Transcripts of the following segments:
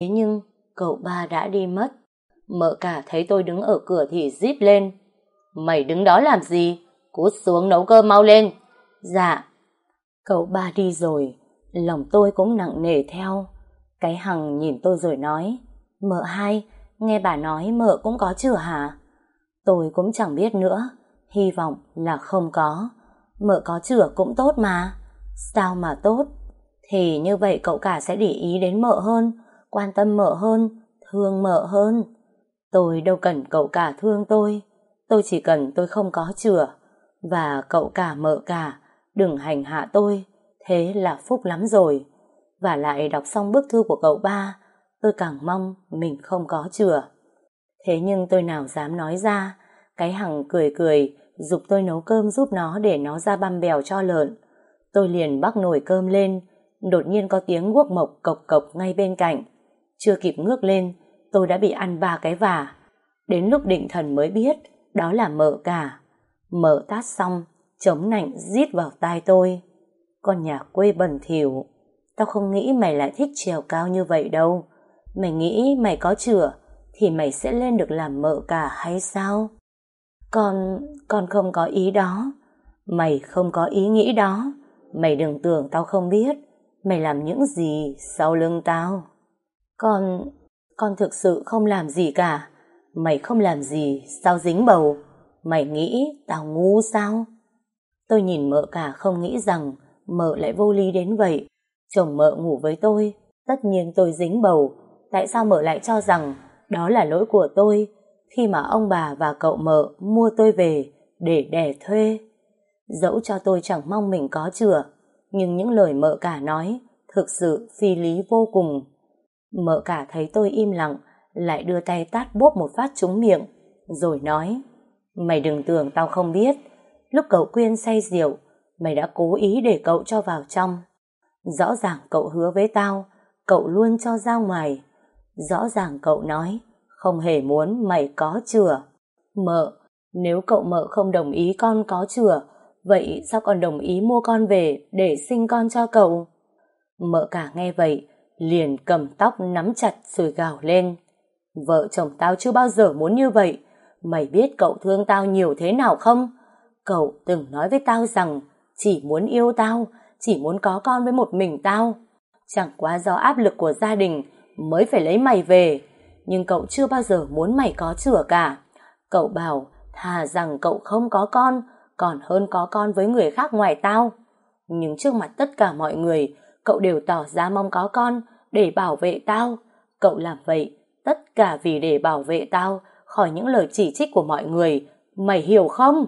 Thế nhưng, cậu ba đã đi mất. Mợ cả thấy tôi đứng ở cửa thì díp lên. Mày đứng đó làm gì? Cút xuống nấu cơm mau lên. Dạ. Cậu ba đi rồi, lòng tôi cũng nặng nề theo. Cái hằng nhìn tôi rồi nói, mợ hai, nghe bà nói mợ cũng có chửa hả? Tôi cũng chẳng biết nữa, hy vọng là không có. Mợ có chửa cũng tốt mà. Sao mà tốt? Thì như vậy cậu cả sẽ để ý đến mợ hơn, quan tâm mợ hơn, thương mợ hơn. Tôi đâu cần cậu cả thương tôi, tôi chỉ cần tôi không có chừa Và cậu cả mợ cả, đừng hành hạ tôi, thế là phúc lắm rồi. Và lại đọc xong bức thư của cậu ba, tôi càng mong mình không có chừa. Thế nhưng tôi nào dám nói ra, cái hằng cười cười, dục tôi nấu cơm giúp nó để nó ra băm bèo cho lợn. Tôi liền bắt nồi cơm lên, đột nhiên có tiếng guốc mộc cộc cộc ngay bên cạnh. Chưa kịp ngước lên, tôi đã bị ăn ba cái vả. Đến lúc định thần mới biết, đó là mợ cả. Mợ tát xong, chống nạnh rít vào tai tôi. Con nhà quê bẩn thỉu, tao không nghĩ mày lại thích trèo cao như vậy đâu. Mày nghĩ mày có chửa, thì mày sẽ lên được làm mợ cả hay sao? Con, con không có ý đó. Mày không có ý nghĩ đó. Mày đừng tưởng tao không biết. Mày làm những gì sau lưng tao. Con, con thực sự không làm gì cả. Mày không làm gì, sao dính bầu? Mày nghĩ tao ngu sao? Tôi nhìn mợ cả không nghĩ rằng mợ lại vô lý đến vậy. Chồng mợ ngủ với tôi, tất nhiên tôi dính bầu. Tại sao mợ lại cho rằng đó là lỗi của tôi khi mà ông bà và cậu mợ mua tôi về để đẻ thuê. Dẫu cho tôi chẳng mong mình có chừa, nhưng những lời mợ cả nói thực sự phi lý vô cùng. Mợ cả thấy tôi im lặng, lại đưa tay tát bốp một phát trúng miệng, rồi nói Mày đừng tưởng tao không biết, lúc cậu Quyên say rượu, mày đã cố ý để cậu cho vào trong. Rõ ràng cậu hứa với tao, cậu luôn cho ra ngoài. Rõ ràng cậu nói, không hề muốn mày có chừa. Mợ, nếu cậu mợ không đồng ý con có chừa, vậy sao còn đồng ý mua con về để sinh con cho cậu? Mợ cả nghe vậy, liền cầm tóc nắm chặt rồi gào lên. Vợ chồng tao chưa bao giờ muốn như vậy. Mày biết cậu thương tao nhiều thế nào không? Cậu từng nói với tao rằng chỉ muốn yêu tao, chỉ muốn có con với một mình tao. Chẳng qua do áp lực của gia đình mới phải lấy mày về nhưng cậu chưa bao giờ muốn mày có chửa cả. Cậu bảo, thà rằng cậu không có con, còn hơn có con với người khác ngoài tao. Nhưng trước mặt tất cả mọi người, cậu đều tỏ ra mong có con để bảo vệ tao. Cậu làm vậy, tất cả vì để bảo vệ tao khỏi những lời chỉ trích của mọi người. Mày hiểu không?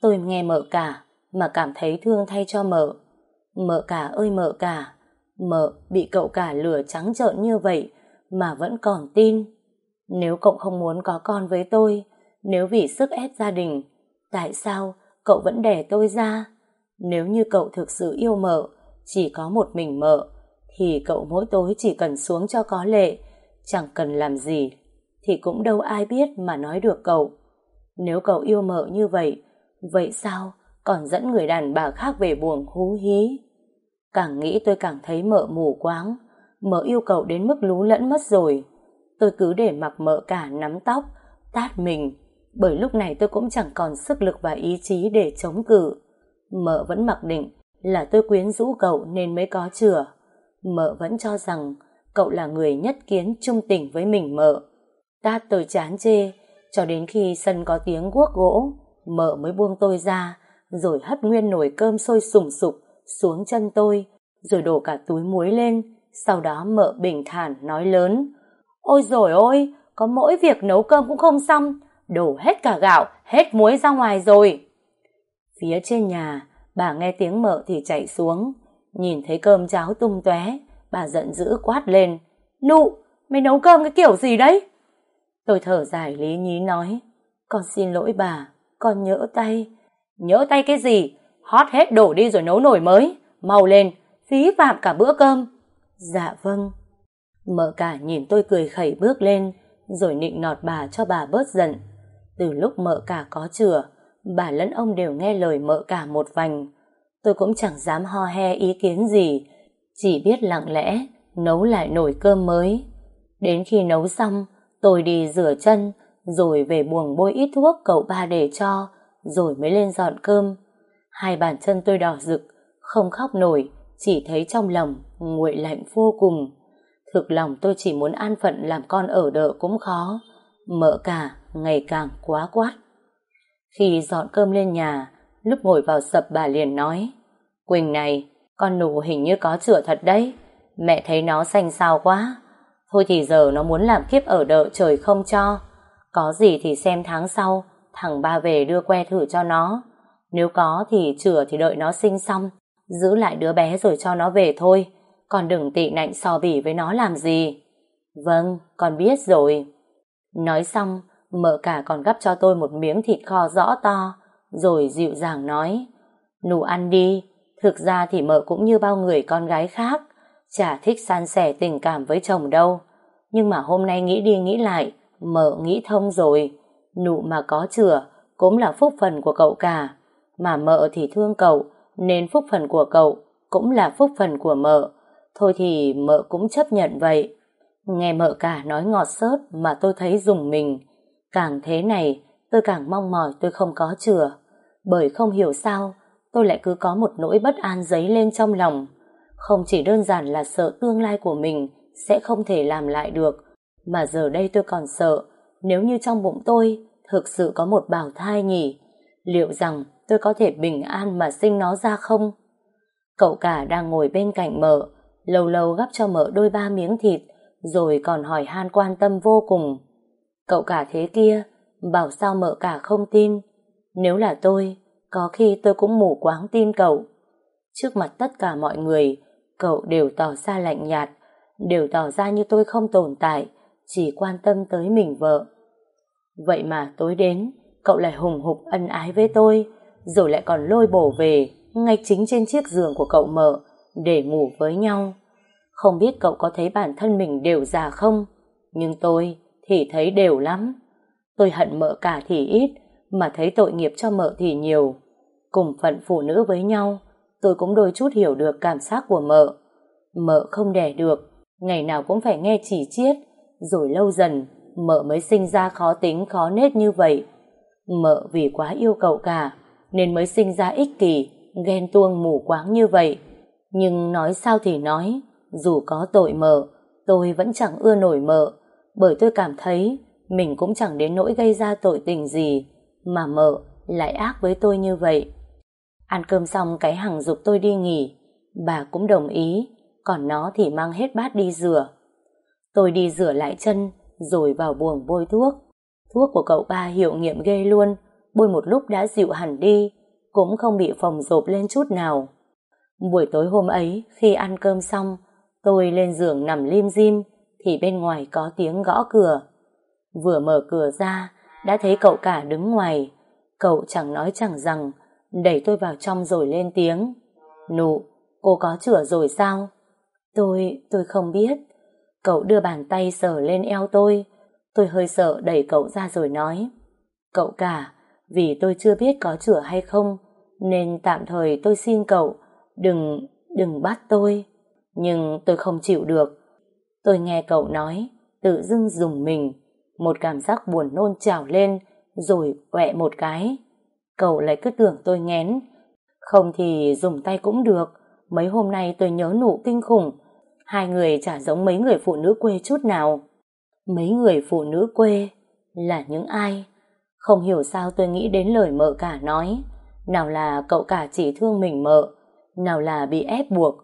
Tôi nghe mợ cả, mà cảm thấy thương thay cho mợ. Mợ cả ơi mợ cả, mợ bị cậu cả lừa trắng trợn như vậy, mà vẫn còn tin. Nếu cậu không muốn có con với tôi, nếu vì sức ép gia đình, tại sao cậu vẫn đẻ tôi ra? Nếu như cậu thực sự yêu mợ, chỉ có một mình mợ, thì cậu mỗi tối chỉ cần xuống cho có lệ, chẳng cần làm gì, thì cũng đâu ai biết mà nói được cậu. Nếu cậu yêu mợ như vậy, vậy sao còn dẫn người đàn bà khác về buồng hú hí? Càng nghĩ tôi càng thấy mợ mù quáng, mợ yêu cậu đến mức lú lẫn mất rồi. Tôi cứ để mặc mợ cả nắm tóc, tát mình, bởi lúc này tôi cũng chẳng còn sức lực và ý chí để chống cự. Mợ vẫn mặc định là tôi quyến rũ cậu nên mới có chừa. Mợ vẫn cho rằng cậu là người nhất kiến trung tình với mình mợ. Tát tôi chán chê, cho đến khi sân có tiếng guốc gỗ, mợ mới buông tôi ra, rồi hất nguyên nồi cơm sôi sùng sục xuống chân tôi, rồi đổ cả túi muối lên, sau đó mợ bình thản nói lớn Ôi rồi ôi, có mỗi việc nấu cơm cũng không xong, đổ hết cả gạo, hết muối ra ngoài rồi. Phía trên nhà, bà nghe tiếng mợ thì chạy xuống, nhìn thấy cơm cháo tung tóe, bà giận dữ quát lên. Nụ, mày nấu cơm cái kiểu gì đấy? Tôi thở dài lý nhí nói, con xin lỗi bà, con nhỡ tay. Nhỡ tay cái gì? Hót hết đổ đi rồi nấu nổi mới. Mau lên, phí phạm cả bữa cơm. Dạ vâng. Mợ cả nhìn tôi cười khẩy bước lên, rồi nịnh nọt bà cho bà bớt giận. Từ lúc mợ cả có chừa, bà lẫn ông đều nghe lời mợ cả một vành. Tôi cũng chẳng dám ho he ý kiến gì, chỉ biết lặng lẽ nấu lại nồi cơm mới. Đến khi nấu xong, tôi đi rửa chân, rồi về buồng bôi ít thuốc cậu ba để cho, rồi mới lên dọn cơm. Hai bàn chân tôi đỏ rực, không khóc nổi, chỉ thấy trong lòng nguội lạnh vô cùng. Thực lòng tôi chỉ muốn an phận làm con ở đợ cũng khó, mợ cả ngày càng quá quát. Khi dọn cơm lên nhà, lúc ngồi vào sập bà liền nói, Quỳnh này, con nụ hình như có chữa thật đấy, mẹ thấy nó xanh xao quá. Thôi thì giờ nó muốn làm kiếp ở đợ trời không cho, có gì thì xem tháng sau, thằng ba về đưa que thử cho nó. Nếu có thì chữa thì đợi nó sinh xong, giữ lại đứa bé rồi cho nó về thôi, còn đừng tị nạnh so bỉ với nó làm gì. Vâng, con biết rồi. Nói xong, mợ cả còn gắp cho tôi một miếng thịt kho rõ to, rồi dịu dàng nói, nụ ăn đi, thực ra thì mợ cũng như bao người con gái khác, chả thích san sẻ tình cảm với chồng đâu. Nhưng mà hôm nay nghĩ đi nghĩ lại, mợ nghĩ thông rồi, nụ mà có chửa cũng là phúc phần của cậu cả, mà mợ thì thương cậu, nên phúc phần của cậu cũng là phúc phần của mợ. Thôi thì mợ cũng chấp nhận vậy. Nghe mợ cả nói ngọt sớt mà tôi thấy dùng mình. Càng thế này, tôi càng mong mỏi tôi không có chừa. Bởi không hiểu sao, tôi lại cứ có một nỗi bất an dấy lên trong lòng. Không chỉ đơn giản là sợ tương lai của mình sẽ không thể làm lại được, mà giờ đây tôi còn sợ nếu như trong bụng tôi thực sự có một bào thai nhỉ, liệu rằng tôi có thể bình an mà sinh nó ra không? Cậu cả đang ngồi bên cạnh mợ, lâu lâu gắp cho mợ đôi ba miếng thịt, rồi còn hỏi han quan tâm vô cùng. Cậu cả thế kia, bảo sao mợ cả không tin. Nếu là tôi, có khi tôi cũng mù quáng tin cậu. Trước mặt tất cả mọi người, cậu đều tỏ ra lạnh nhạt, đều tỏ ra như tôi không tồn tại, chỉ quan tâm tới mình vợ. Vậy mà tối đến, cậu lại hùng hục ân ái với tôi, rồi lại còn lôi bổ về, ngay chính trên chiếc giường của cậu mợ, để ngủ với nhau. Không biết cậu có thấy bản thân mình đều già không? Nhưng tôi thì thấy đều lắm. Tôi hận mợ cả thì ít, mà thấy tội nghiệp cho mợ thì nhiều. Cùng phận phụ nữ với nhau, tôi cũng đôi chút hiểu được cảm giác của mợ. Mợ không đẻ được, ngày nào cũng phải nghe chỉ chiết, rồi lâu dần mợ mới sinh ra khó tính khó nết như vậy. Mợ vì quá yêu cậu cả, nên mới sinh ra ích kỷ, ghen tuông mù quáng như vậy. Nhưng nói sao thì nói, dù có tội mợ, tôi vẫn chẳng ưa nổi mợ, bởi tôi cảm thấy mình cũng chẳng đến nỗi gây ra tội tình gì, mà mợ lại ác với tôi như vậy. Ăn cơm xong cái hằng dục tôi đi nghỉ, bà cũng đồng ý, còn nó thì mang hết bát đi rửa. Tôi đi rửa lại chân, rồi vào buồng bôi thuốc. Thuốc của cậu ba hiệu nghiệm ghê luôn, bôi một lúc đã dịu hẳn đi, cũng không bị phồng rộp lên chút nào. Buổi tối hôm ấy, khi ăn cơm xong, tôi lên giường nằm lim dim, thì bên ngoài có tiếng gõ cửa. Vừa mở cửa ra, đã thấy cậu cả đứng ngoài. Cậu chẳng nói chẳng rằng, đẩy tôi vào trong rồi lên tiếng. Nụ, cô có chữa rồi sao? Tôi, tôi không biết. Cậu đưa bàn tay sờ lên eo tôi. Tôi hơi sợ đẩy cậu ra rồi nói. Cậu cả, vì tôi chưa biết có chữa hay không, nên tạm thời tôi xin cậu, đừng, đừng bắt tôi. Nhưng tôi không chịu được. Tôi nghe cậu nói, tự dưng dùng mình, một cảm giác buồn nôn trào lên, rồi quẹ một cái. Cậu lại cứ tưởng tôi ngén, không thì dùng tay cũng được. Mấy hôm nay tôi nhớ nụ kinh khủng, hai người chả giống mấy người phụ nữ quê chút nào. Mấy người phụ nữ quê là những ai? Không hiểu sao tôi nghĩ đến lời mợ cả nói. Nào là cậu cả chỉ thương mình mợ, nào là bị ép buộc.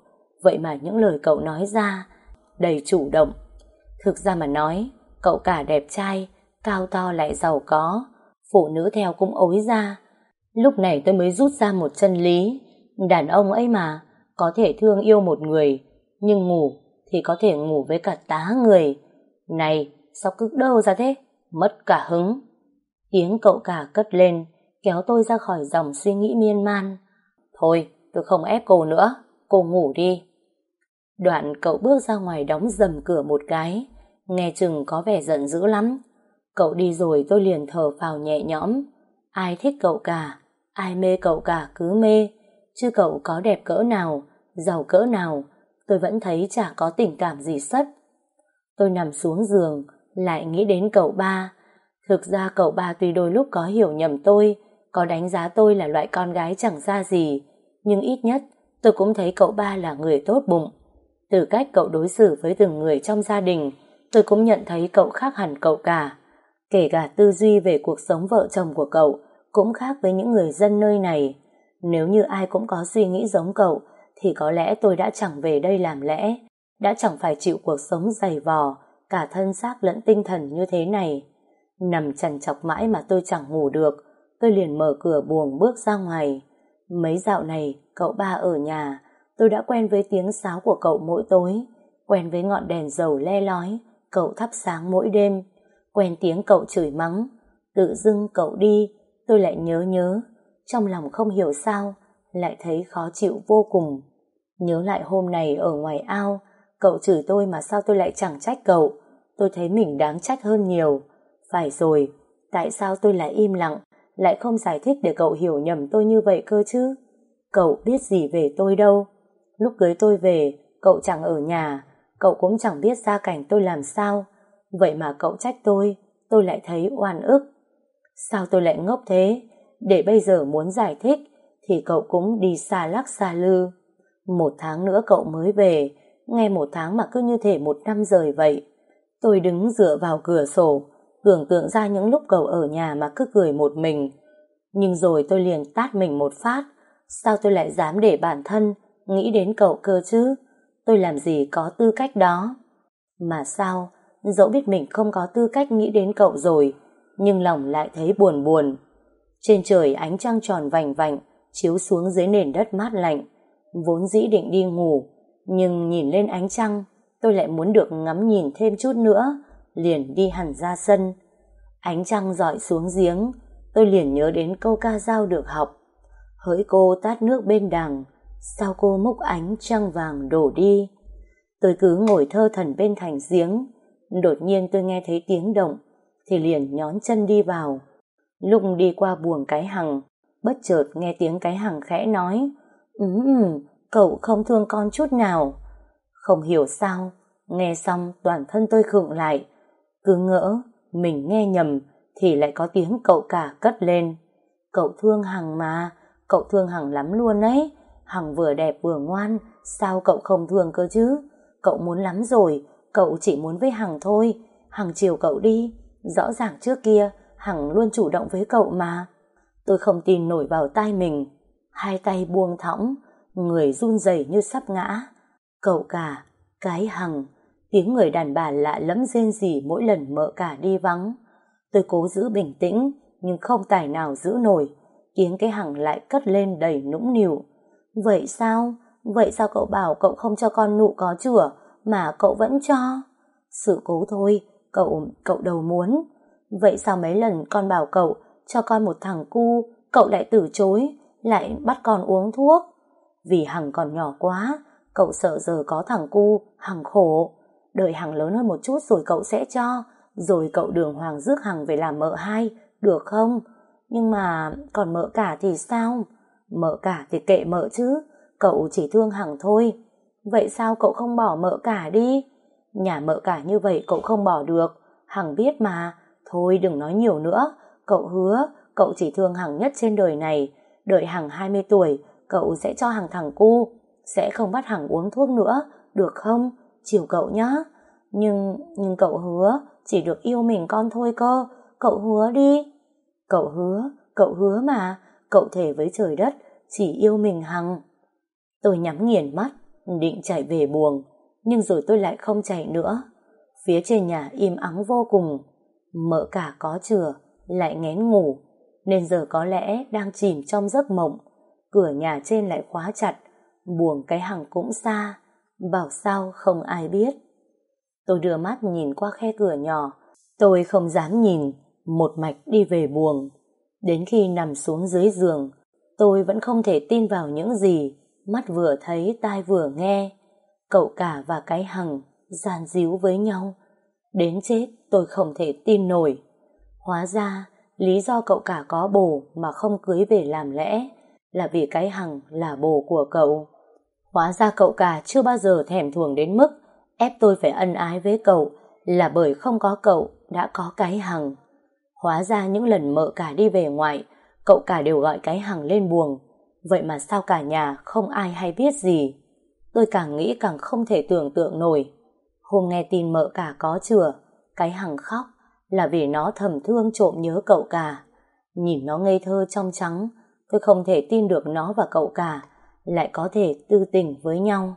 Vậy mà những lời cậu nói ra đầy chủ động. Thực ra mà nói, cậu cả đẹp trai, cao to lại giàu có, phụ nữ theo cũng ối ra. Lúc này tôi mới rút ra một chân lý, đàn ông ấy mà, có thể thương yêu một người, nhưng ngủ thì có thể ngủ với cả tá người. Này, sao cứ đơ ra thế? Mất cả hứng. Tiếng cậu cả cất lên, kéo tôi ra khỏi dòng suy nghĩ miên man. Thôi, tôi không ép cô nữa, cô ngủ đi. Đoạn cậu bước ra ngoài đóng dầm cửa một cái, nghe chừng có vẻ giận dữ lắm. Cậu đi rồi tôi liền thở phào nhẹ nhõm. Ai thích cậu cả, ai mê cậu cả cứ mê, chứ cậu có đẹp cỡ nào, giàu cỡ nào, tôi vẫn thấy chả có tình cảm gì sất. Tôi nằm xuống giường, lại nghĩ đến cậu ba. Thực ra cậu ba tuy đôi lúc có hiểu nhầm tôi, có đánh giá tôi là loại con gái chẳng ra gì, nhưng ít nhất tôi cũng thấy cậu ba là người tốt bụng. Từ cách cậu đối xử với từng người trong gia đình, tôi cũng nhận thấy cậu khác hẳn cậu cả. Kể cả tư duy về cuộc sống vợ chồng của cậu cũng khác với những người dân nơi này. Nếu như ai cũng có suy nghĩ giống cậu, thì có lẽ tôi đã chẳng về đây làm lẽ, đã chẳng phải chịu cuộc sống dày vò, cả thân xác lẫn tinh thần như thế này. Nằm chằn chọc mãi mà tôi chẳng ngủ được, tôi liền mở cửa buồng bước ra ngoài. Mấy dạo này, cậu ba ở nhà, tôi đã quen với tiếng sáo của cậu mỗi tối, quen với ngọn đèn dầu le lói, cậu thắp sáng mỗi đêm, quen tiếng cậu chửi mắng. Tự dưng cậu đi, tôi lại nhớ nhớ, trong lòng không hiểu sao, lại thấy khó chịu vô cùng. Nhớ lại hôm này ở ngoài ao, cậu chửi tôi mà sao tôi lại chẳng trách cậu, tôi thấy mình đáng trách hơn nhiều. Phải rồi, tại sao tôi lại im lặng, lại không giải thích để cậu hiểu nhầm tôi như vậy cơ chứ? Cậu biết gì về tôi đâu. Lúc cưới tôi về, cậu chẳng ở nhà, cậu cũng chẳng biết gia cảnh tôi làm sao. Vậy mà cậu trách tôi, tôi lại thấy oan ức. Sao tôi lại ngốc thế? Để bây giờ muốn giải thích, thì cậu cũng đi xa lắc xa lư. Một tháng nữa cậu mới về, nghe một tháng mà cứ như thể một năm rời vậy. Tôi đứng dựa vào cửa sổ, tưởng tượng ra những lúc cậu ở nhà mà cứ cười một mình. Nhưng rồi tôi liền tát mình một phát, sao tôi lại dám để bản thân nghĩ đến cậu cơ chứ? Tôi làm gì có tư cách đó? Mà sao, dẫu biết mình không có tư cách nghĩ đến cậu rồi, nhưng lòng lại thấy buồn buồn. Trên trời ánh trăng tròn vành vạnh chiếu xuống dưới nền đất mát lạnh. Vốn dĩ định đi ngủ, nhưng nhìn lên ánh trăng, tôi lại muốn được ngắm nhìn thêm chút nữa, liền đi hẳn ra sân. Ánh trăng dọi xuống giếng, tôi liền nhớ đến câu ca dao được học. Hỡi cô tát nước bên đằng, sao cô múc ánh trăng vàng đổ đi. Tôi cứ ngồi thơ thần bên thành giếng, đột nhiên tôi nghe thấy tiếng động, thì liền nhón chân đi vào. Lúc đi qua buồng cái hằng, bất chợt nghe tiếng cái hằng khẽ nói, Ừm, ừ, cậu không thương con chút nào. Không hiểu sao, nghe xong toàn thân tôi khựng lại, cứ ngỡ mình nghe nhầm thì lại có tiếng cậu cả cất lên. Cậu thương Hằng mà, cậu thương Hằng lắm luôn ấy. Hằng vừa đẹp vừa ngoan, sao cậu không thương cơ chứ? Cậu muốn lắm rồi, cậu chỉ muốn với Hằng thôi. Hằng chiều cậu đi, rõ ràng trước kia Hằng luôn chủ động với cậu mà. Tôi không tin nổi vào tai mình, hai tay buông thõng, người run rẩy như sắp ngã. Cậu cả, cái Hằng, tiếng người đàn bà lạ lẫm rên rỉ mỗi lần mợ cả đi vắng. Tôi cố giữ bình tĩnh, nhưng không tài nào giữ nổi. Tiếng cái hằng lại cất lên đầy nũng nịu. Vậy sao? Vậy sao cậu bảo cậu không cho con nụ có chửa, mà cậu vẫn cho? Sự cố thôi, cậu, cậu đầu muốn. Vậy sao mấy lần con bảo cậu cho con một thằng cu, cậu lại từ chối, lại bắt con uống thuốc? Vì Hằng còn nhỏ quá, cậu sợ giờ có thằng cu, Hằng khổ. Đợi Hằng lớn hơn một chút rồi cậu sẽ cho, rồi cậu đường hoàng rước Hằng về làm mợ hai, được không? Nhưng mà còn mợ cả thì sao? Mợ cả thì kệ mợ chứ, cậu chỉ thương Hằng thôi. Vậy sao cậu không bỏ mợ cả đi? Nhà mợ cả như vậy cậu không bỏ được, Hằng biết mà. Thôi đừng nói nhiều nữa, cậu hứa cậu chỉ thương Hằng nhất trên đời này. Đợi Hằng 20 tuổi, cậu sẽ cho Hằng thằng cu, sẽ không bắt Hằng uống thuốc nữa, được không? Chiều cậu nhá. Nhưng, nhưng cậu hứa chỉ được yêu mình con thôi cơ, cậu hứa đi. Cậu hứa, cậu hứa mà, cậu thể với trời đất, chỉ yêu mình Hằng. Tôi nhắm nghiền mắt, định chạy về buồng, nhưng rồi tôi lại không chạy nữa. Phía trên nhà im ắng vô cùng, mợ cả có chừa, lại ngén ngủ, nên giờ có lẽ đang chìm trong giấc mộng. Cửa nhà trên lại khóa chặt, buồng cái hằng cũng xa, bảo sao không ai biết. Tôi đưa mắt nhìn qua khe cửa nhỏ, tôi không dám nhìn, một mạch đi về buồng. Đến khi nằm xuống dưới giường, tôi vẫn không thể tin vào những gì mắt vừa thấy tai vừa nghe. Cậu cả và cái hằng gian díu với nhau. Đến chết tôi không thể tin nổi. Hóa ra, lý do cậu cả có bồ mà không cưới về làm lẽ là vì cái hằng là bồ của cậu. Hóa ra cậu cả chưa bao giờ thèm thuồng đến mức ép tôi phải ân ái với cậu là bởi không có cậu đã có cái hằng. Hóa ra những lần mợ cả đi về ngoại, cậu cả đều gọi cái hằng lên buồng. Vậy mà sao cả nhà không ai hay biết gì? Tôi càng nghĩ càng không thể tưởng tượng nổi. Hôm nghe tin mợ cả có chừa, cái hằng khóc là vì nó thầm thương trộm nhớ cậu cả. Nhìn nó ngây thơ trong trắng, tôi không thể tin được nó và cậu cả lại có thể tư tình với nhau.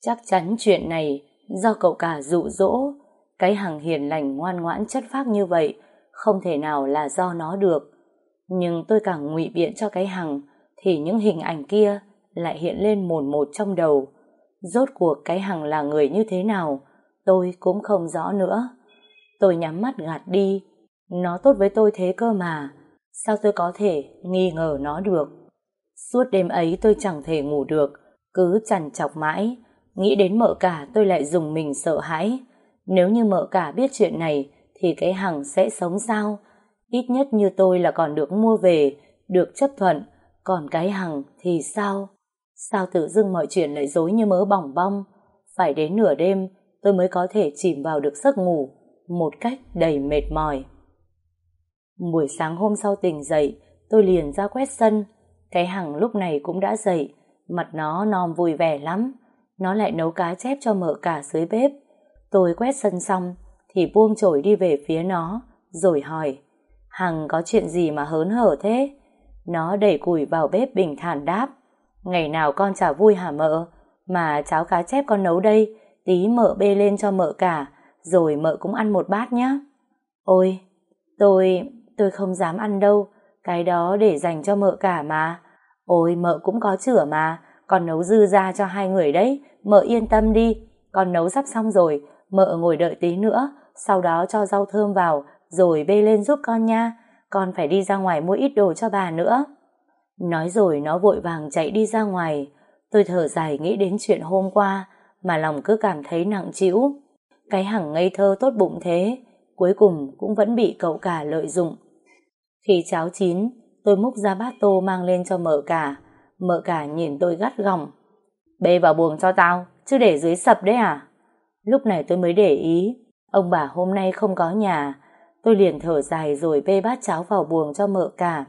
Chắc chắn chuyện này do cậu cả dụ dỗ, cái hằng hiền lành ngoan ngoãn chất phác như vậy không thể nào là do nó được. Nhưng tôi càng ngụy biện cho cái hằng, thì những hình ảnh kia lại hiện lên mồn một trong đầu. Rốt cuộc cái hằng là người như thế nào, tôi cũng không rõ nữa. Tôi nhắm mắt gạt đi. Nó tốt với tôi thế cơ mà. Sao tôi có thể nghi ngờ nó được? Suốt đêm ấy tôi chẳng thể ngủ được. Cứ chằn chọc mãi. Nghĩ đến mợ cả tôi lại dùng mình sợ hãi. Nếu như mợ cả biết chuyện này thì cái hằng sẽ sống sao? Ít nhất như tôi là còn được mua về, được chấp thuận. Còn cái hằng thì sao? Sao tự dưng mọi chuyện lại dối như mớ bỏng bong? Phải đến nửa đêm tôi mới có thể chìm vào được giấc ngủ một cách đầy mệt mỏi. Buổi sáng hôm sau tỉnh dậy, tôi liền ra quét sân. Cái hằng lúc này cũng đã dậy, mặt nó non vui vẻ lắm. Nó lại nấu cá chép cho mợ cả dưới bếp. Tôi quét sân xong, thì buông chổi đi về phía nó, rồi hỏi, Hằng có chuyện gì mà hớn hở thế? Nó đẩy củi vào bếp bình thản đáp, Ngày nào con chả vui hả mợ? Mà cháo cá chép con nấu đây, tí mợ bê lên cho mợ cả, rồi mợ cũng ăn một bát nhé. Ôi, tôi, tôi không dám ăn đâu, cái đó để dành cho mợ cả mà. Ôi, mợ cũng có chửa mà, con nấu dư ra cho hai người đấy, mợ yên tâm đi, con nấu sắp xong rồi, mợ ngồi đợi tí nữa, sau đó cho rau thơm vào, rồi bê lên giúp con nha, con phải đi ra ngoài mua ít đồ cho bà nữa. Nói rồi nó vội vàng chạy đi ra ngoài, tôi thở dài nghĩ đến chuyện hôm qua, mà lòng cứ cảm thấy nặng trĩu. Cái hằng ngây thơ tốt bụng thế, cuối cùng cũng vẫn bị cậu cả lợi dụng. Khi cháo chín, tôi múc ra bát tô mang lên cho mợ cả. Mợ cả nhìn tôi gắt gỏng. Bê vào buồng cho tao, chứ để dưới sập đấy à? Lúc này tôi mới để ý, ông bà hôm nay không có nhà. Tôi liền thở dài rồi bê bát cháo vào buồng cho mợ cả.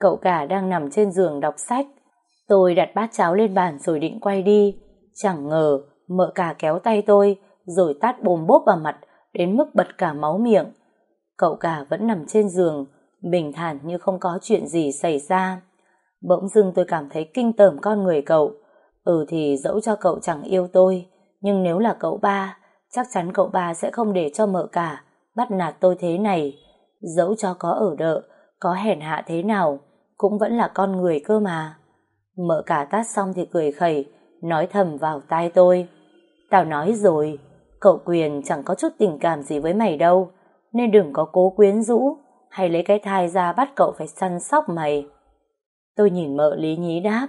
Cậu cả đang nằm trên giường đọc sách. Tôi đặt bát cháo lên bàn rồi định quay đi. Chẳng ngờ Mợ cả kéo tay tôi, rồi tát bồm bốp vào mặt, đến mức bật cả máu miệng. Cậu cả vẫn nằm trên giường, bình thản như không có chuyện gì xảy ra. Bỗng dưng tôi cảm thấy kinh tởm con người cậu. Ừ thì dẫu cho cậu chẳng yêu tôi, nhưng nếu là cậu ba, chắc chắn cậu ba sẽ không để cho mợ cả bắt nạt tôi thế này. Dẫu cho có ở đợ, có hèn hạ thế nào, cũng vẫn là con người cơ mà. Mợ cả tát xong thì cười khẩy, nói thầm vào tai tôi. Tao nói rồi, cậu Quyền chẳng có chút tình cảm gì với mày đâu, nên đừng có cố quyến rũ, hay lấy cái thai ra bắt cậu phải săn sóc mày. Tôi nhìn mợ lý nhí đáp,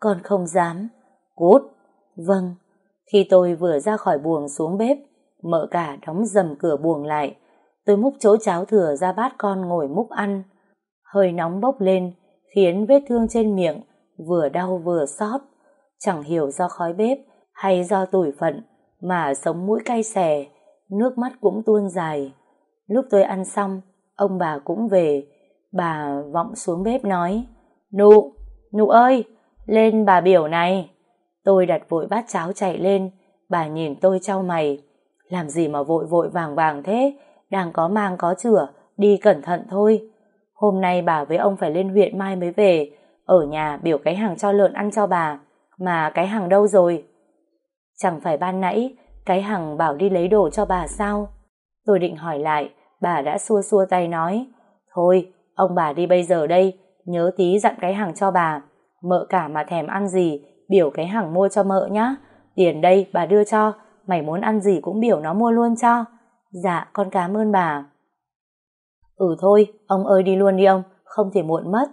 con không dám. Cút! Vâng. Khi tôi vừa ra khỏi buồng xuống bếp, mợ cả đóng dầm cửa buồng lại. Tôi múc chỗ cháo thừa ra bát con ngồi múc ăn. Hơi nóng bốc lên, khiến vết thương trên miệng vừa đau vừa xót. Chẳng hiểu do khói bếp hay do tủi phận mà sống mũi cay xè, nước mắt cũng tuôn dài. Lúc tôi ăn xong, ông bà cũng về, bà vọng xuống bếp nói, Nụ, Nụ ơi, lên bà biểu này. Tôi đặt vội bát cháo chạy lên, bà nhìn tôi trao mày, làm gì mà vội vội vàng vàng thế, đang có mang có chửa, đi cẩn thận thôi. Hôm nay bà với ông phải lên huyện mai mới về, ở nhà biểu cái hàng cho lợn ăn cho bà, mà cái hàng đâu rồi? Chẳng phải ban nãy cái hàng bảo đi lấy đồ cho bà sao? Tôi định hỏi lại, bà đã xua xua tay nói Thôi, ông bà đi bây giờ đây, nhớ tí dặn cái hàng cho bà. Mợ cả mà thèm ăn gì, biểu cái hàng mua cho mợ nhá. Tiền đây, bà đưa cho, mày muốn ăn gì cũng biểu nó mua luôn cho. Dạ, con cảm ơn bà. Ừ thôi, ông ơi đi luôn đi ông, không thể muộn mất.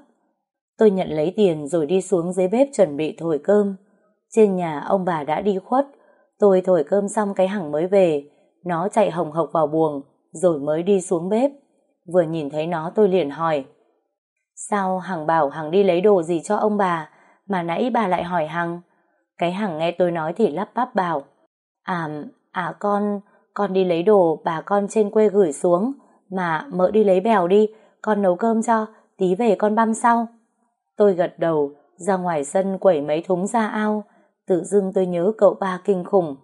Tôi nhận lấy tiền rồi đi xuống dưới bếp chuẩn bị thổi cơm. Trên nhà ông bà đã đi khuất, tôi thổi cơm xong cái hàng mới về, nó chạy hồng hộc vào buồng, rồi mới đi xuống bếp. Vừa nhìn thấy nó tôi liền hỏi, sao Hằng bảo Hằng đi lấy đồ gì cho ông bà, mà nãy bà lại hỏi Hằng? Cái Hằng nghe tôi nói thì lắp bắp bảo, à, à con, con đi lấy đồ bà con trên quê gửi xuống, mà mợ đi lấy bèo đi, con nấu cơm cho, tí về con băm sau. Tôi gật đầu, ra ngoài sân quẩy mấy thúng ra ao, tự dưng tôi nhớ cậu ba kinh khủng.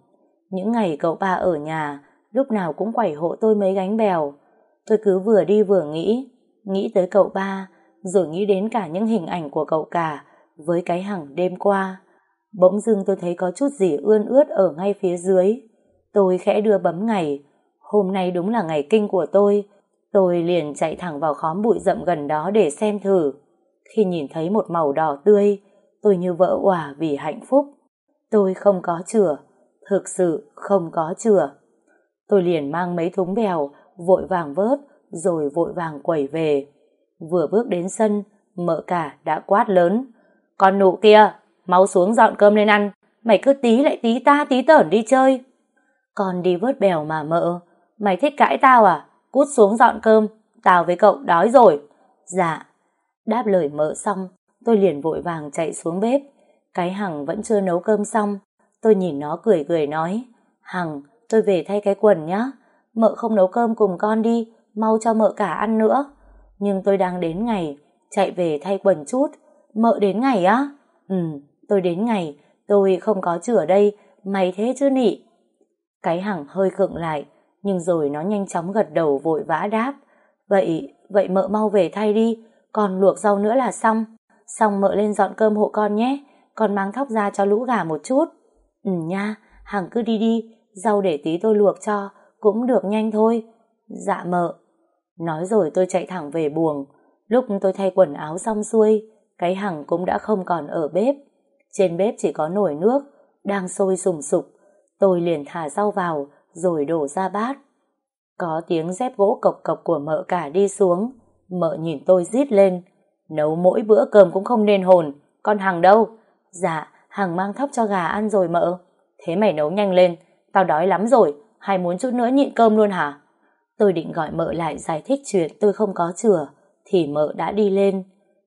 Những ngày cậu ba ở nhà, lúc nào cũng quẩy hộ tôi mấy gánh bèo. Tôi cứ vừa đi vừa nghĩ, nghĩ tới cậu ba, rồi nghĩ đến cả những hình ảnh của cậu cả với cái hằng đêm qua. Bỗng dưng tôi thấy có chút gì ươn ướt ở ngay phía dưới. Tôi khẽ đưa bấm ngày. Hôm nay đúng là ngày kinh của tôi. Tôi liền chạy thẳng vào khóm bụi rậm gần đó để xem thử. Khi nhìn thấy một màu đỏ tươi, tôi như vỡ òa vì hạnh phúc. Tôi không có chửa, thực sự không có chửa. Tôi liền mang mấy thúng bèo, vội vàng vớt, rồi vội vàng quẩy về. Vừa bước đến sân, mợ cả đã quát lớn. Con nụ kia, mau xuống dọn cơm lên ăn, mày cứ tí lại tí ta tí tởn đi chơi. Con đi vớt bèo mà mợ, mày thích cãi tao à? Cút xuống dọn cơm, tao với cậu đói rồi. Dạ. Đáp lời mợ xong, tôi liền vội vàng chạy xuống bếp. Cái Hằng vẫn chưa nấu cơm xong, tôi nhìn nó cười cười nói, Hằng, tôi về thay cái quần nhá. Mợ không nấu cơm cùng con đi, mau cho mợ cả ăn nữa. Nhưng tôi đang đến ngày, chạy về thay quần chút. Mợ đến ngày á? Ừ, tôi đến ngày, tôi không có chửa đây, mày thế chứ nị. Cái hằng hơi khựng lại, nhưng rồi nó nhanh chóng gật đầu vội vã đáp. Vậy, vậy mợ mau về thay đi, còn luộc rau nữa là xong. Xong mợ lên dọn cơm hộ con nhé, con mang thóc ra cho lũ gà một chút. Ừ nha, Hằng cứ đi đi, rau để tí tôi luộc cho, cũng được nhanh thôi. Dạ mợ. Nói rồi tôi chạy thẳng về buồng. Lúc tôi thay quần áo xong xuôi, cái Hằng cũng đã không còn ở bếp. Trên bếp chỉ có nồi nước, đang sôi sùng sục. Tôi liền thả rau vào, rồi đổ ra bát. Có tiếng dép gỗ cộc cộc của mợ cả đi xuống. Mợ nhìn tôi rít lên. Nấu mỗi bữa cơm cũng không nên hồn. Con Hằng đâu? Dạ, Hằng mang thóc cho gà ăn rồi mợ. Thế mày nấu nhanh lên. Tao đói lắm rồi. Hay muốn chút nữa nhịn cơm luôn hả? Tôi định gọi mợ lại giải thích chuyện tôi không có chừa. Thì mợ đã đi lên.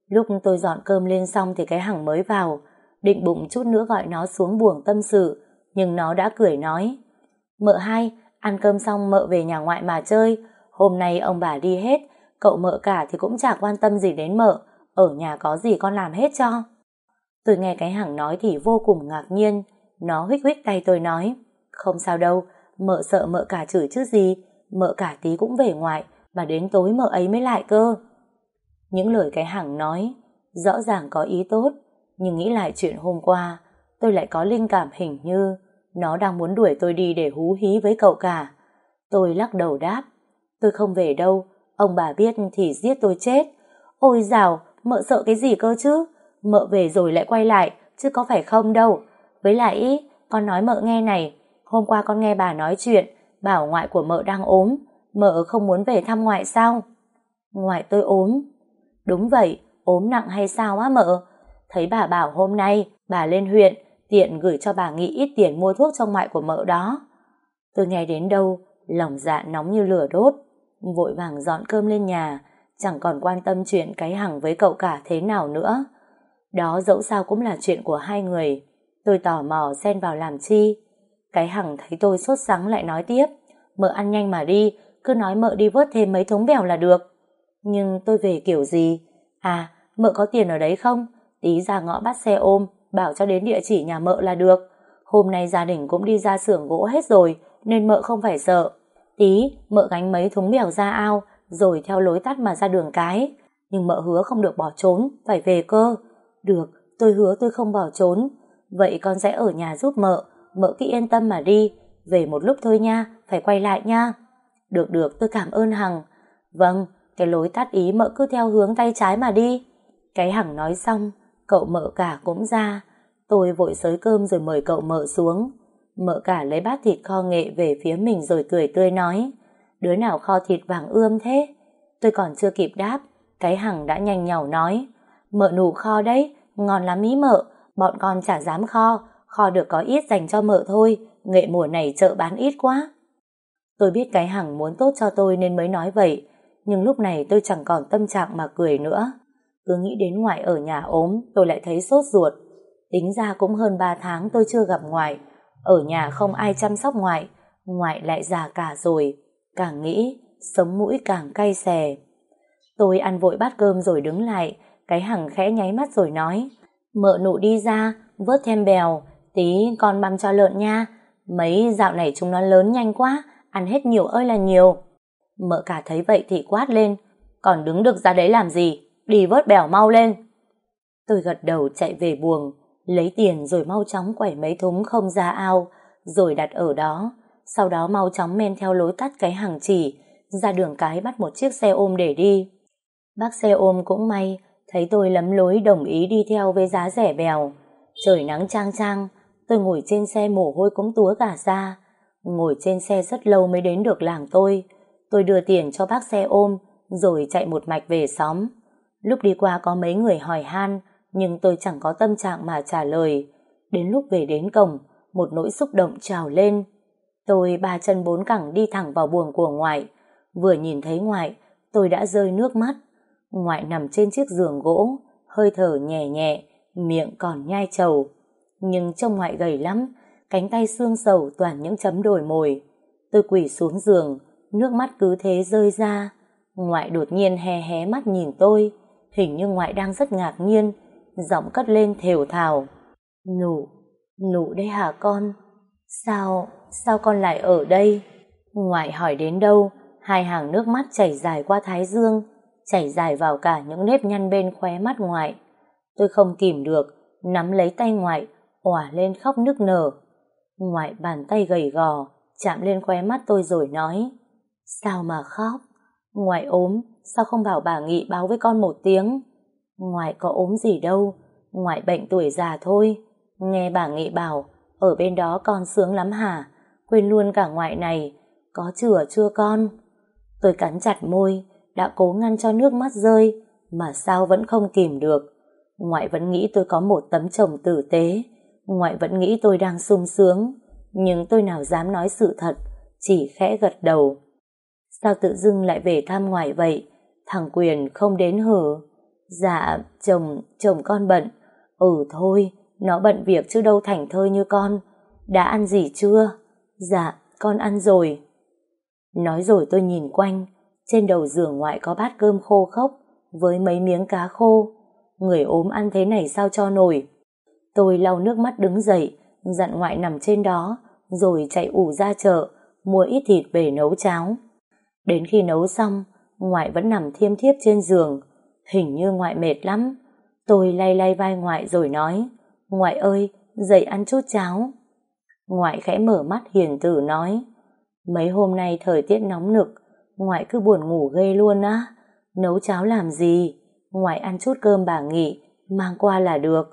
Lúc tôi dọn cơm lên xong thì cái Hằng mới vào. Định bụng chút nữa gọi nó xuống buồng tâm sự. Nhưng nó đã cười nói. Mợ hai, ăn cơm xong mợ về nhà ngoại mà chơi. Hôm nay ông bà đi hết. Cậu mợ cả thì cũng chả quan tâm gì đến mợ. Ở nhà có gì con làm hết cho. Tôi nghe cái Hằng nói thì vô cùng ngạc nhiên. Nó huých huých tay tôi nói. Không sao đâu, mợ sợ mợ cả chửi chứ gì. Mợ cả tí cũng về ngoại, mà đến tối mợ ấy mới lại cơ. Những lời cái Hằng nói, rõ ràng có ý tốt. Nhưng nghĩ lại chuyện hôm qua, tôi lại có linh cảm hình như nó đang muốn đuổi tôi đi để hú hí với cậu cả. Tôi lắc đầu đáp, tôi không về đâu, ông bà biết thì giết tôi chết. Ôi dào, mợ sợ cái gì cơ chứ? Mợ về rồi lại quay lại, chứ có phải không đâu. Với lại ý, con nói mợ nghe này, hôm qua con nghe bà nói chuyện, bảo ngoại của mợ đang ốm, mợ không muốn về thăm ngoại sao? Ngoại tôi ốm. Đúng vậy, ốm nặng hay sao á mợ? Thấy bà bảo hôm nay bà lên huyện, tiện gửi cho bà nghĩ ít tiền mua thuốc cho ngoại của mợ đó. Tôi nghe đến đâu, lòng dạ nóng như lửa đốt, vội vàng dọn cơm lên nhà, chẳng còn quan tâm chuyện cái hằng với cậu cả thế nào nữa. Đó dẫu sao cũng là chuyện của hai người. Tôi tò mò xen vào làm chi. Cái hằng thấy tôi sốt sắng lại nói tiếp. Mợ ăn nhanh mà đi, cứ nói mợ đi vớt thêm mấy thúng bèo là được. Nhưng tôi về kiểu gì? À, mợ có tiền ở đấy không? Tí ra ngõ bắt xe ôm, bảo cho đến địa chỉ nhà mợ là được. Hôm nay gia đình cũng đi ra xưởng gỗ hết rồi, nên mợ không phải sợ. Tí, mợ gánh mấy thúng bèo ra ao, rồi theo lối tắt mà ra đường cái. Nhưng mợ hứa không được bỏ trốn, phải về cơ. Được, tôi hứa tôi không bỏ trốn. Vậy con sẽ ở nhà giúp mợ, mợ cứ yên tâm mà đi. Về một lúc thôi nha, phải quay lại nha. Được được, tôi cảm ơn Hằng. Vâng, cái lối tắt ý mợ cứ theo hướng tay trái mà đi. Cái Hằng nói xong, cậu mợ cả cũng ra. Tôi vội xới cơm rồi mời cậu mợ xuống. Mợ cả lấy bát thịt kho nghệ về phía mình rồi cười tươi nói. Đứa nào kho thịt vàng ươm thế? Tôi còn chưa kịp đáp, cái Hằng đã nhanh nhảu nói. Mợ nụ kho đấy, ngon lắm ý mợ, bọn con chả dám kho, kho được có ít dành cho mợ thôi, nghệ mùa này chợ bán ít quá. Tôi biết cái Hằng muốn tốt cho tôi nên mới nói vậy, nhưng lúc này tôi chẳng còn tâm trạng mà cười nữa. Cứ nghĩ đến ngoại ở nhà ốm, tôi lại thấy sốt ruột. Tính ra cũng hơn 3 tháng tôi chưa gặp ngoại. Ở nhà không ai chăm sóc ngoại, Ngoại lại già cả rồi, càng nghĩ, sống mũi càng cay xè. Tôi ăn vội bát cơm rồi đứng lại, cái hằng khẽ nháy mắt rồi nói, mợ nụ đi ra, vớt thêm bèo, tí con băm cho lợn nha, mấy dạo này chúng nó lớn nhanh quá, ăn hết nhiều ơi là nhiều. Mợ cả thấy vậy thì quát lên, còn đứng được ra đấy làm gì, đi vớt bèo mau lên. Tôi gật đầu chạy về buồng, lấy tiền rồi mau chóng quẩy mấy thúng không ra ao, rồi đặt ở đó, sau đó mau chóng men theo lối tắt cái hàng chỉ, ra đường cái bắt một chiếc xe ôm để đi. Bác xe ôm cũng may, thấy tôi lấm lối đồng ý đi theo với giá rẻ bèo. Trời nắng trang trang, tôi ngồi trên xe mồ hôi cũng túa cả ra. Ngồi trên xe rất lâu mới đến được làng tôi. Tôi đưa tiền cho bác xe ôm, rồi chạy một mạch về xóm. Lúc đi qua có mấy người hỏi han, nhưng tôi chẳng có tâm trạng mà trả lời. Đến lúc về đến cổng, một nỗi xúc động trào lên. Tôi ba chân bốn cẳng đi thẳng vào buồng của ngoại. Vừa nhìn thấy ngoại, tôi đã rơi nước mắt. Ngoại nằm trên chiếc giường gỗ, hơi thở nhẹ nhẹ, miệng còn nhai trầu. Nhưng trông ngoại gầy lắm, cánh tay xương sầu toàn những chấm đồi mồi. Tôi quỳ xuống giường, nước mắt cứ thế rơi ra. Ngoại đột nhiên hé hé mắt nhìn tôi, hình như ngoại đang rất ngạc nhiên, giọng cất lên thều thào. Nụ, nụ đây hả con? Sao, sao con lại ở đây? Ngoại hỏi đến đâu, hai hàng nước mắt chảy dài qua thái dương, chảy dài vào cả những nếp nhăn bên khóe mắt ngoại. Tôi không kìm được, nắm lấy tay ngoại, òa lên khóc nức nở. Ngoại bàn tay gầy gò, chạm lên khóe mắt tôi rồi nói, sao mà khóc? Ngoại ốm, sao không bảo bà Nghị báo với con một tiếng? Ngoại có ốm gì đâu, ngoại bệnh tuổi già thôi. Nghe bà Nghị bảo, ở bên đó con sướng lắm hả? Quên luôn cả ngoại này, có chữa chưa con? Tôi cắn chặt môi, đã cố ngăn cho nước mắt rơi, mà sao vẫn không kìm được. Ngoại vẫn nghĩ tôi có một tấm chồng tử tế, ngoại vẫn nghĩ tôi đang sung sướng, nhưng tôi nào dám nói sự thật, chỉ khẽ gật đầu. Sao tự dưng lại về thăm ngoại vậy? Thằng Quyền không đến hử? Dạ, chồng, chồng con bận. Ừ thôi, nó bận việc chứ đâu thành thơi như con. Đã ăn gì chưa? Dạ, con ăn rồi. Nói rồi tôi nhìn quanh, trên đầu giường ngoại có bát cơm khô khốc với mấy miếng cá khô. Người ốm ăn thế này sao cho nổi. Tôi lau nước mắt đứng dậy, dặn ngoại nằm trên đó, rồi chạy ủ ra chợ, mua ít thịt về nấu cháo. Đến khi nấu xong, ngoại vẫn nằm thiêm thiếp trên giường, hình như ngoại mệt lắm. Tôi lay lay vai ngoại rồi nói, ngoại ơi, dậy ăn chút cháo. Ngoại khẽ mở mắt hiền tử nói, mấy hôm nay thời tiết nóng nực, ngoại cứ buồn ngủ ghê luôn á. Nấu cháo làm gì? Ngoại ăn chút cơm bà nghỉ, mang qua là được.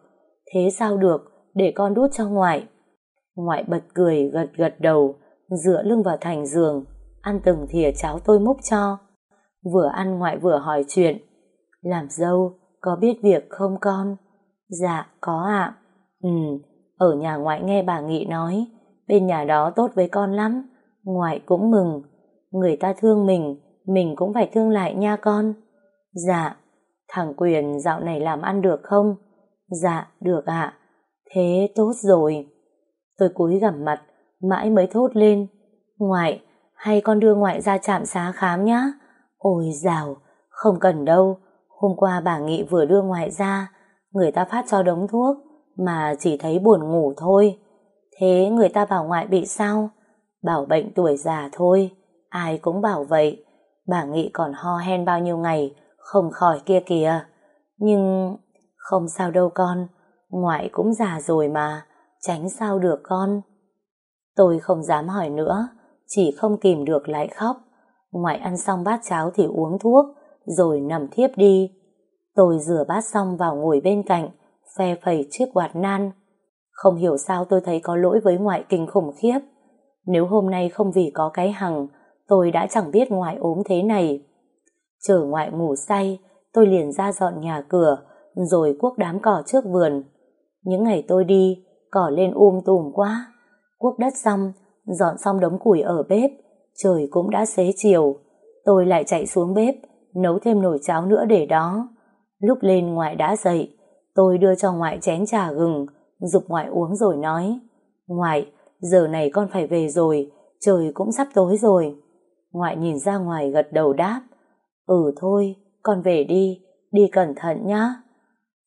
Thế sao được, để con đút cho ngoại. Ngoại bật cười gật gật đầu, dựa lưng vào thành giường, ăn từng thìa cháo tôi múc cho. Vừa ăn ngoại vừa hỏi chuyện. Làm dâu, có biết việc không con? Dạ, có ạ. Ừ, ở nhà ngoại nghe bà Nghị nói, bên nhà đó tốt với con lắm, ngoại cũng mừng. Người ta thương mình, mình cũng phải thương lại nha con. Dạ, thằng Quyền dạo này làm ăn được không? Dạ, được ạ. Thế tốt rồi. Tôi cúi gằm mặt, mãi mới thốt lên. Ngoại, hay con đưa ngoại ra trạm xá khám nhá? Ôi dào, không cần đâu. Hôm qua bà Nghị vừa đưa ngoại ra, người ta phát cho đống thuốc, mà chỉ thấy buồn ngủ thôi. Thế người ta bảo ngoại bị sao? Bảo bệnh tuổi già thôi, ai cũng bảo vậy. Bà Nghị còn ho hen bao nhiêu ngày, không khỏi kia kìa. Nhưng không sao đâu con, ngoại cũng già rồi mà, tránh sao được con. Tôi không dám hỏi nữa, chỉ không kìm được lại khóc. Ngoại ăn xong bát cháo thì uống thuốc, rồi nằm thiếp đi. Tôi rửa bát xong vào ngồi bên cạnh, phe phẩy chiếc quạt nan. Không hiểu sao tôi thấy có lỗi với ngoại kinh khủng khiếp. Nếu hôm nay không vì có cái hằng, tôi đã chẳng biết ngoại ốm thế này. Chờ ngoại ngủ say, tôi liền ra dọn nhà cửa, rồi cuốc đám cỏ trước vườn. Những ngày tôi đi, cỏ lên um tùm quá. Cuốc đất xong, dọn xong đống củi ở bếp, trời cũng đã xế chiều. Tôi lại chạy xuống bếp, nấu thêm nồi cháo nữa để đó. Lúc lên ngoại đã dậy, tôi đưa cho ngoại chén trà gừng, dục ngoại uống rồi nói. Ngoại, giờ này con phải về rồi, trời cũng sắp tối rồi. Ngoại nhìn ra ngoài gật đầu đáp. Ừ thôi, con về đi, đi cẩn thận nhá.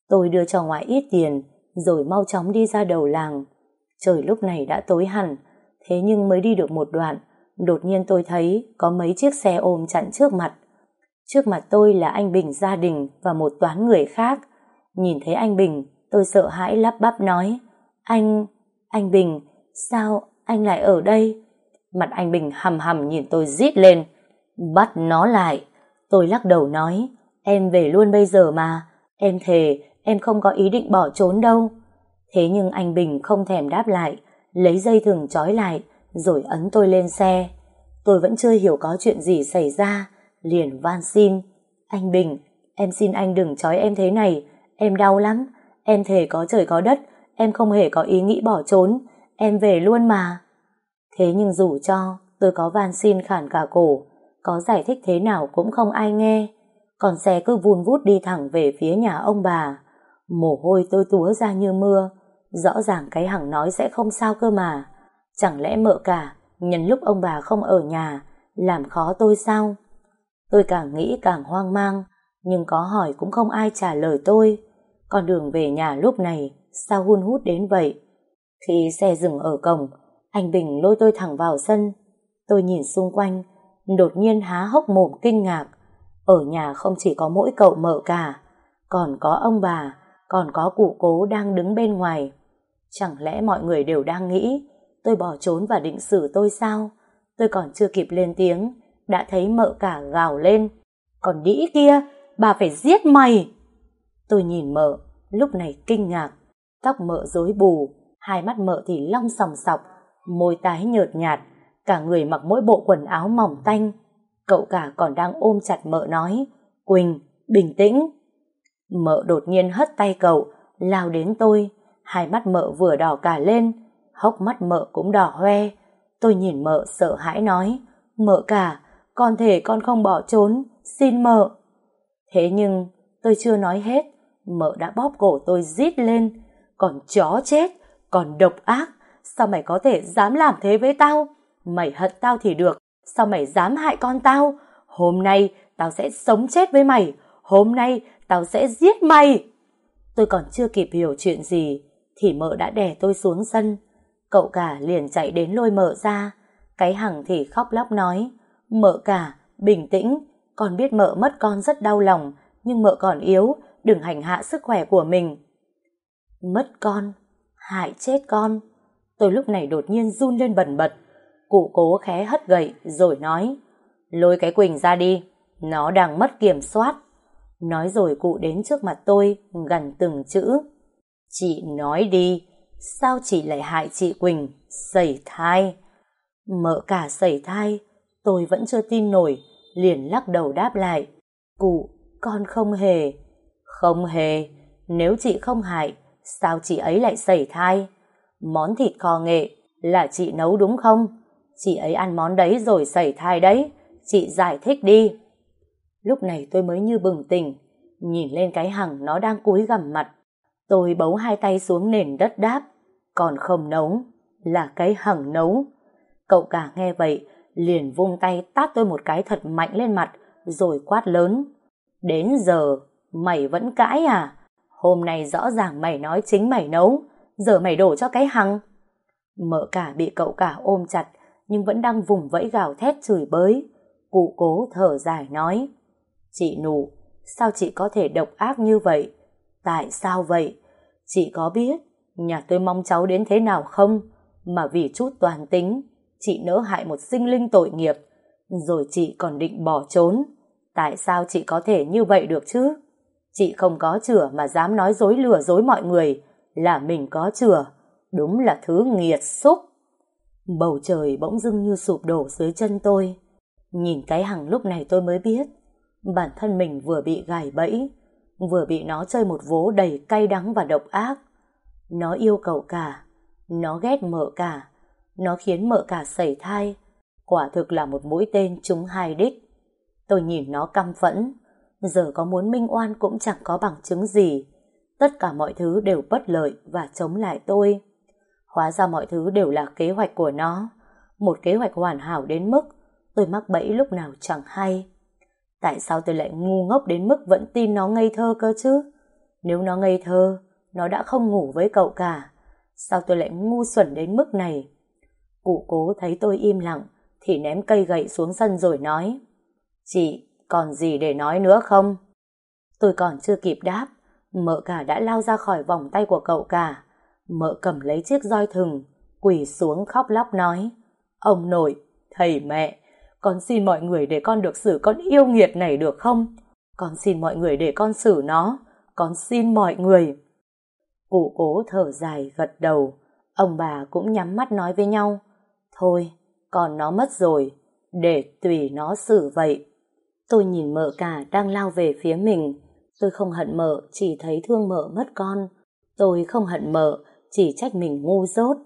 Tôi đưa cho ngoại ít tiền, rồi mau chóng đi ra đầu làng. Trời lúc này đã tối hẳn, thế nhưng mới đi được một đoạn, đột nhiên tôi thấy có mấy chiếc xe ôm chặn trước mặt. Trước mặt tôi là anh Bình gia đình và một toán người khác. Nhìn thấy anh Bình, tôi sợ hãi lắp bắp nói, anh, anh Bình, sao anh lại ở đây? Mặt anh Bình hầm hầm nhìn tôi rít lên, bắt nó lại. Tôi lắc đầu nói, em về luôn bây giờ mà, em thề em không có ý định bỏ trốn đâu. Thế nhưng anh Bình không thèm đáp lại, lấy dây thừng trói lại, rồi ấn tôi lên xe. Tôi vẫn chưa hiểu có chuyện gì xảy ra, liền van xin. Anh Bình, em xin anh đừng trói em thế này, em đau lắm, em thề có trời có đất, em không hề có ý nghĩ bỏ trốn, em về luôn mà. Thế nhưng dù cho tôi có van xin khản cả cổ, có giải thích thế nào cũng không ai nghe, còn xe cứ vun vút đi thẳng về phía nhà ông bà. Mồ hôi tôi túa ra như mưa, rõ ràng cái hằng nói sẽ không sao cơ mà. Chẳng lẽ mợ cả, nhân lúc ông bà không ở nhà, làm khó tôi sao? Tôi càng nghĩ càng hoang mang, nhưng có hỏi cũng không ai trả lời tôi. Con đường về nhà lúc này, sao hun hút đến vậy? Khi xe dừng ở cổng, anh Bình lôi tôi thẳng vào sân. Tôi nhìn xung quanh, đột nhiên há hốc mồm kinh ngạc. Ở nhà không chỉ có mỗi cậu mợ cả, còn có ông bà, còn có cụ cố đang đứng bên ngoài. Chẳng lẽ mọi người đều đang nghĩ tôi bỏ trốn và định xử tôi sao? Tôi còn chưa kịp lên tiếng, đã thấy mợ cả gào lên. Còn đĩ kia, bà phải giết mày! Tôi nhìn mợ, lúc này kinh ngạc, tóc mợ rối bù, hai mắt mợ thì long sòng sọc, môi tái nhợt nhạt, cả người mặc mỗi bộ quần áo mỏng tanh. Cậu cả còn đang ôm chặt mợ nói, Quỳnh, bình tĩnh. Mợ đột nhiên hất tay cậu, lao đến tôi, hai mắt mợ vừa đỏ cả lên, hốc mắt mợ cũng đỏ hoe. Tôi nhìn mợ sợ hãi nói, mợ cả, con thể con không bỏ trốn, xin mợ. Thế nhưng, tôi chưa nói hết, mợ đã bóp cổ tôi rít lên, còn chó chết, còn độc ác, sao mày có thể dám làm thế với tao? Mày hận tao thì được, sao mày dám hại con tao? Hôm nay tao sẽ sống chết với mày, hôm nay tao sẽ giết mày. Tôi còn chưa kịp hiểu chuyện gì, thì mợ đã đè tôi xuống sân. Cậu cả liền chạy đến lôi mợ ra, cái hằng thì khóc lóc nói, mợ cả, bình tĩnh, con biết mợ mất con rất đau lòng, nhưng mợ còn yếu, đừng hành hạ sức khỏe của mình. Mất con, hại chết con. Tôi lúc này đột nhiên run lên bần bật. Cụ cố khé hất gậy rồi nói, lôi cái Quỳnh ra đi, nó đang mất kiểm soát. Nói rồi cụ đến trước mặt tôi, gần từng chữ. Chị nói đi, sao chị lại hại chị Quỳnh, sẩy thai? Mợ cả sẩy thai, tôi vẫn chưa tin nổi, liền lắc đầu đáp lại. Cụ, con không hề. Không hề, nếu chị không hại, sao chị ấy lại sẩy thai? Món thịt kho nghệ là chị nấu đúng không? Chị ấy ăn món đấy rồi sẩy thai đấy, chị giải thích đi. Lúc này tôi mới như bừng tỉnh, nhìn lên cái hằng nó đang cúi gằm mặt. Tôi bấu hai tay xuống nền đất đáp, còn không nấu, là cái hằng nấu. Cậu cả nghe vậy, liền vung tay tát tôi một cái thật mạnh lên mặt, rồi quát lớn. Đến giờ, mày vẫn cãi à? Hôm nay rõ ràng mày nói chính mày nấu, giờ mày đổ cho cái hằng. Mợ cả bị cậu cả ôm chặt, nhưng vẫn đang vùng vẫy gào thét chửi bới. Cụ cố thở dài nói, Chị nụ, sao chị có thể độc ác như vậy? Tại sao vậy? Chị có biết nhà tôi mong cháu đến thế nào không? Mà vì chút toàn tính, chị nỡ hại một sinh linh tội nghiệp, rồi chị còn định bỏ trốn. Tại sao chị có thể như vậy được chứ? Chị không có chửa mà dám nói dối lừa dối mọi người là mình có chửa. Đúng là thứ nghiệt xúc. Bầu trời bỗng dưng như sụp đổ dưới chân tôi. Nhìn cái hằng lúc này tôi mới biết bản thân mình vừa bị gài bẫy, vừa bị nó chơi một vố đầy cay đắng và độc ác. Nó yêu cậu cả, nó ghét mợ cả, nó khiến mợ cả sẩy thai. Quả thực là một mũi tên trúng hai đích. Tôi nhìn nó căm phẫn, giờ có muốn minh oan cũng chẳng có bằng chứng gì. Tất cả mọi thứ đều bất lợi và chống lại tôi. Hóa ra mọi thứ đều là kế hoạch của nó. một kế hoạch hoàn hảo đến mức tôi mắc bẫy lúc nào chẳng hay. Tại sao tôi lại ngu ngốc đến mức vẫn tin nó ngây thơ cơ chứ? Nếu nó ngây thơ, nó đã không ngủ với cậu cả. Sao tôi lại ngu xuẩn đến mức này? Cụ cố thấy tôi im lặng, thì ném cây gậy xuống sân rồi nói Chị, còn gì để nói nữa không? Tôi còn chưa kịp đáp, mợ cả đã lao ra khỏi vòng tay của cậu cả. Mợ cầm lấy chiếc roi thừng, quỳ xuống khóc lóc nói Ông nội, thầy mẹ, con xin mọi người để con được xử con yêu nghiệt này được không? Con xin mọi người để con xử nó, con xin mọi người. Cụ cố thở dài gật đầu, ông bà cũng nhắm mắt nói với nhau. Thôi, còn nó mất rồi, để tùy nó xử vậy. Tôi nhìn mợ cả đang lao về phía mình, tôi không hận mợ, chỉ thấy thương mợ mất con. Tôi không hận mợ, chỉ trách mình ngu dốt.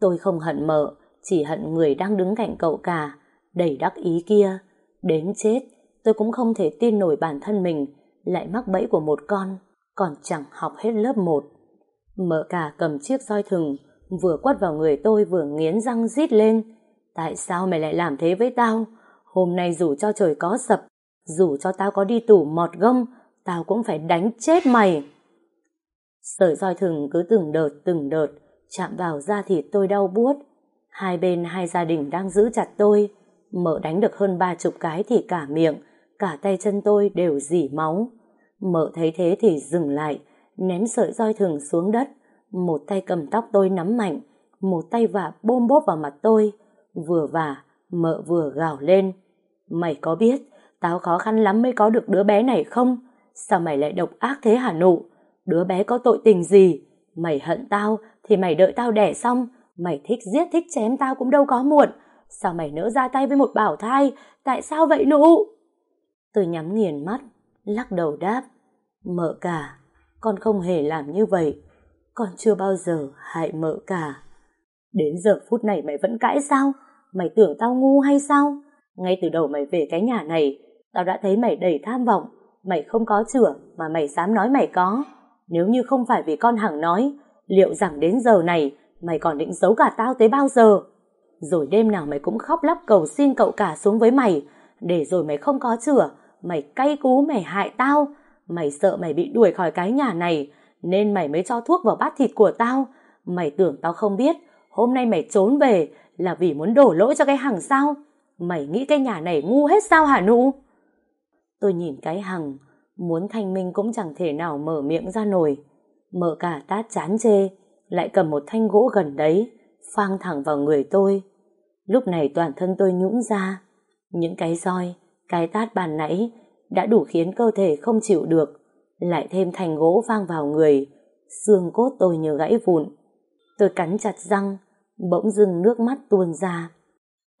Tôi không hận mợ, chỉ hận người đang đứng cạnh cậu cả, đầy đắc ý kia. Đến chết, tôi cũng không thể tin nổi bản thân mình lại mắc bẫy của một con, còn chẳng học hết lớp 1. Mợ cả cầm chiếc roi thừng, vừa quất vào người tôi vừa nghiến răng rít lên. Tại sao mày lại làm thế với tao? Hôm nay dù cho trời có sập, dù cho tao có đi tủ mọt gông, tao cũng phải đánh chết mày. Sợi roi thừng cứ từng đợt từng đợt, chạm vào da thịt tôi đau buốt. Hai bên hai gia đình đang giữ chặt tôi, mợ đánh được hơn ba chục cái thì cả miệng, cả tay chân tôi đều dỉ máu. Mợ thấy thế thì dừng lại, ném sợi roi thừng xuống đất, một tay cầm tóc tôi nắm mạnh, một tay vả bôm bốp vào mặt tôi, vừa vả, mợ vừa gào lên. Mày có biết, tao khó khăn lắm mới có được đứa bé này không? Sao mày lại độc ác thế hả nụ? Đứa bé có tội tình gì? Mày hận tao thì mày đợi tao đẻ xong, mày thích giết thích chém tao cũng đâu có muộn. Sao mày nỡ ra tay với một bảo thai? Tại sao vậy nụ? Tôi nhắm nghiền mắt, lắc đầu đáp. Mợ cả, con không hề làm như vậy. Con chưa bao giờ hại mợ cả. Đến giờ phút này mày vẫn cãi sao? Mày tưởng tao ngu hay sao? Ngay từ đầu mày về cái nhà này, tao đã thấy mày đầy tham vọng. Mày không có chửa mà mày dám nói mày có. Nếu như không phải vì con Hằng nói, liệu rằng đến giờ này mày còn định giấu cả tao tới bao giờ? Rồi đêm nào mày cũng khóc lóc cầu xin cậu cả xuống với mày, để rồi mày không có chửa, mày cay cú mày hại tao, mày sợ mày bị đuổi khỏi cái nhà này, nên mày mới cho thuốc vào bát thịt của tao. Mày tưởng tao không biết, hôm nay mày trốn về là vì muốn đổ lỗi cho cái hằng sao? Mày nghĩ cái nhà này ngu hết sao hả nụ? Tôi nhìn cái hằng, muốn thanh minh cũng chẳng thể nào mở miệng ra nổi. Mở cả tát chán chê, lại cầm một thanh gỗ gần đấy, phang thẳng vào người tôi. Lúc này toàn thân tôi nhũn ra, những cái roi, cái tát bàn nãy đã đủ khiến cơ thể không chịu được, lại thêm thành gỗ vang vào người, xương cốt tôi như gãy vụn. Tôi cắn chặt răng, bỗng dưng nước mắt tuôn ra.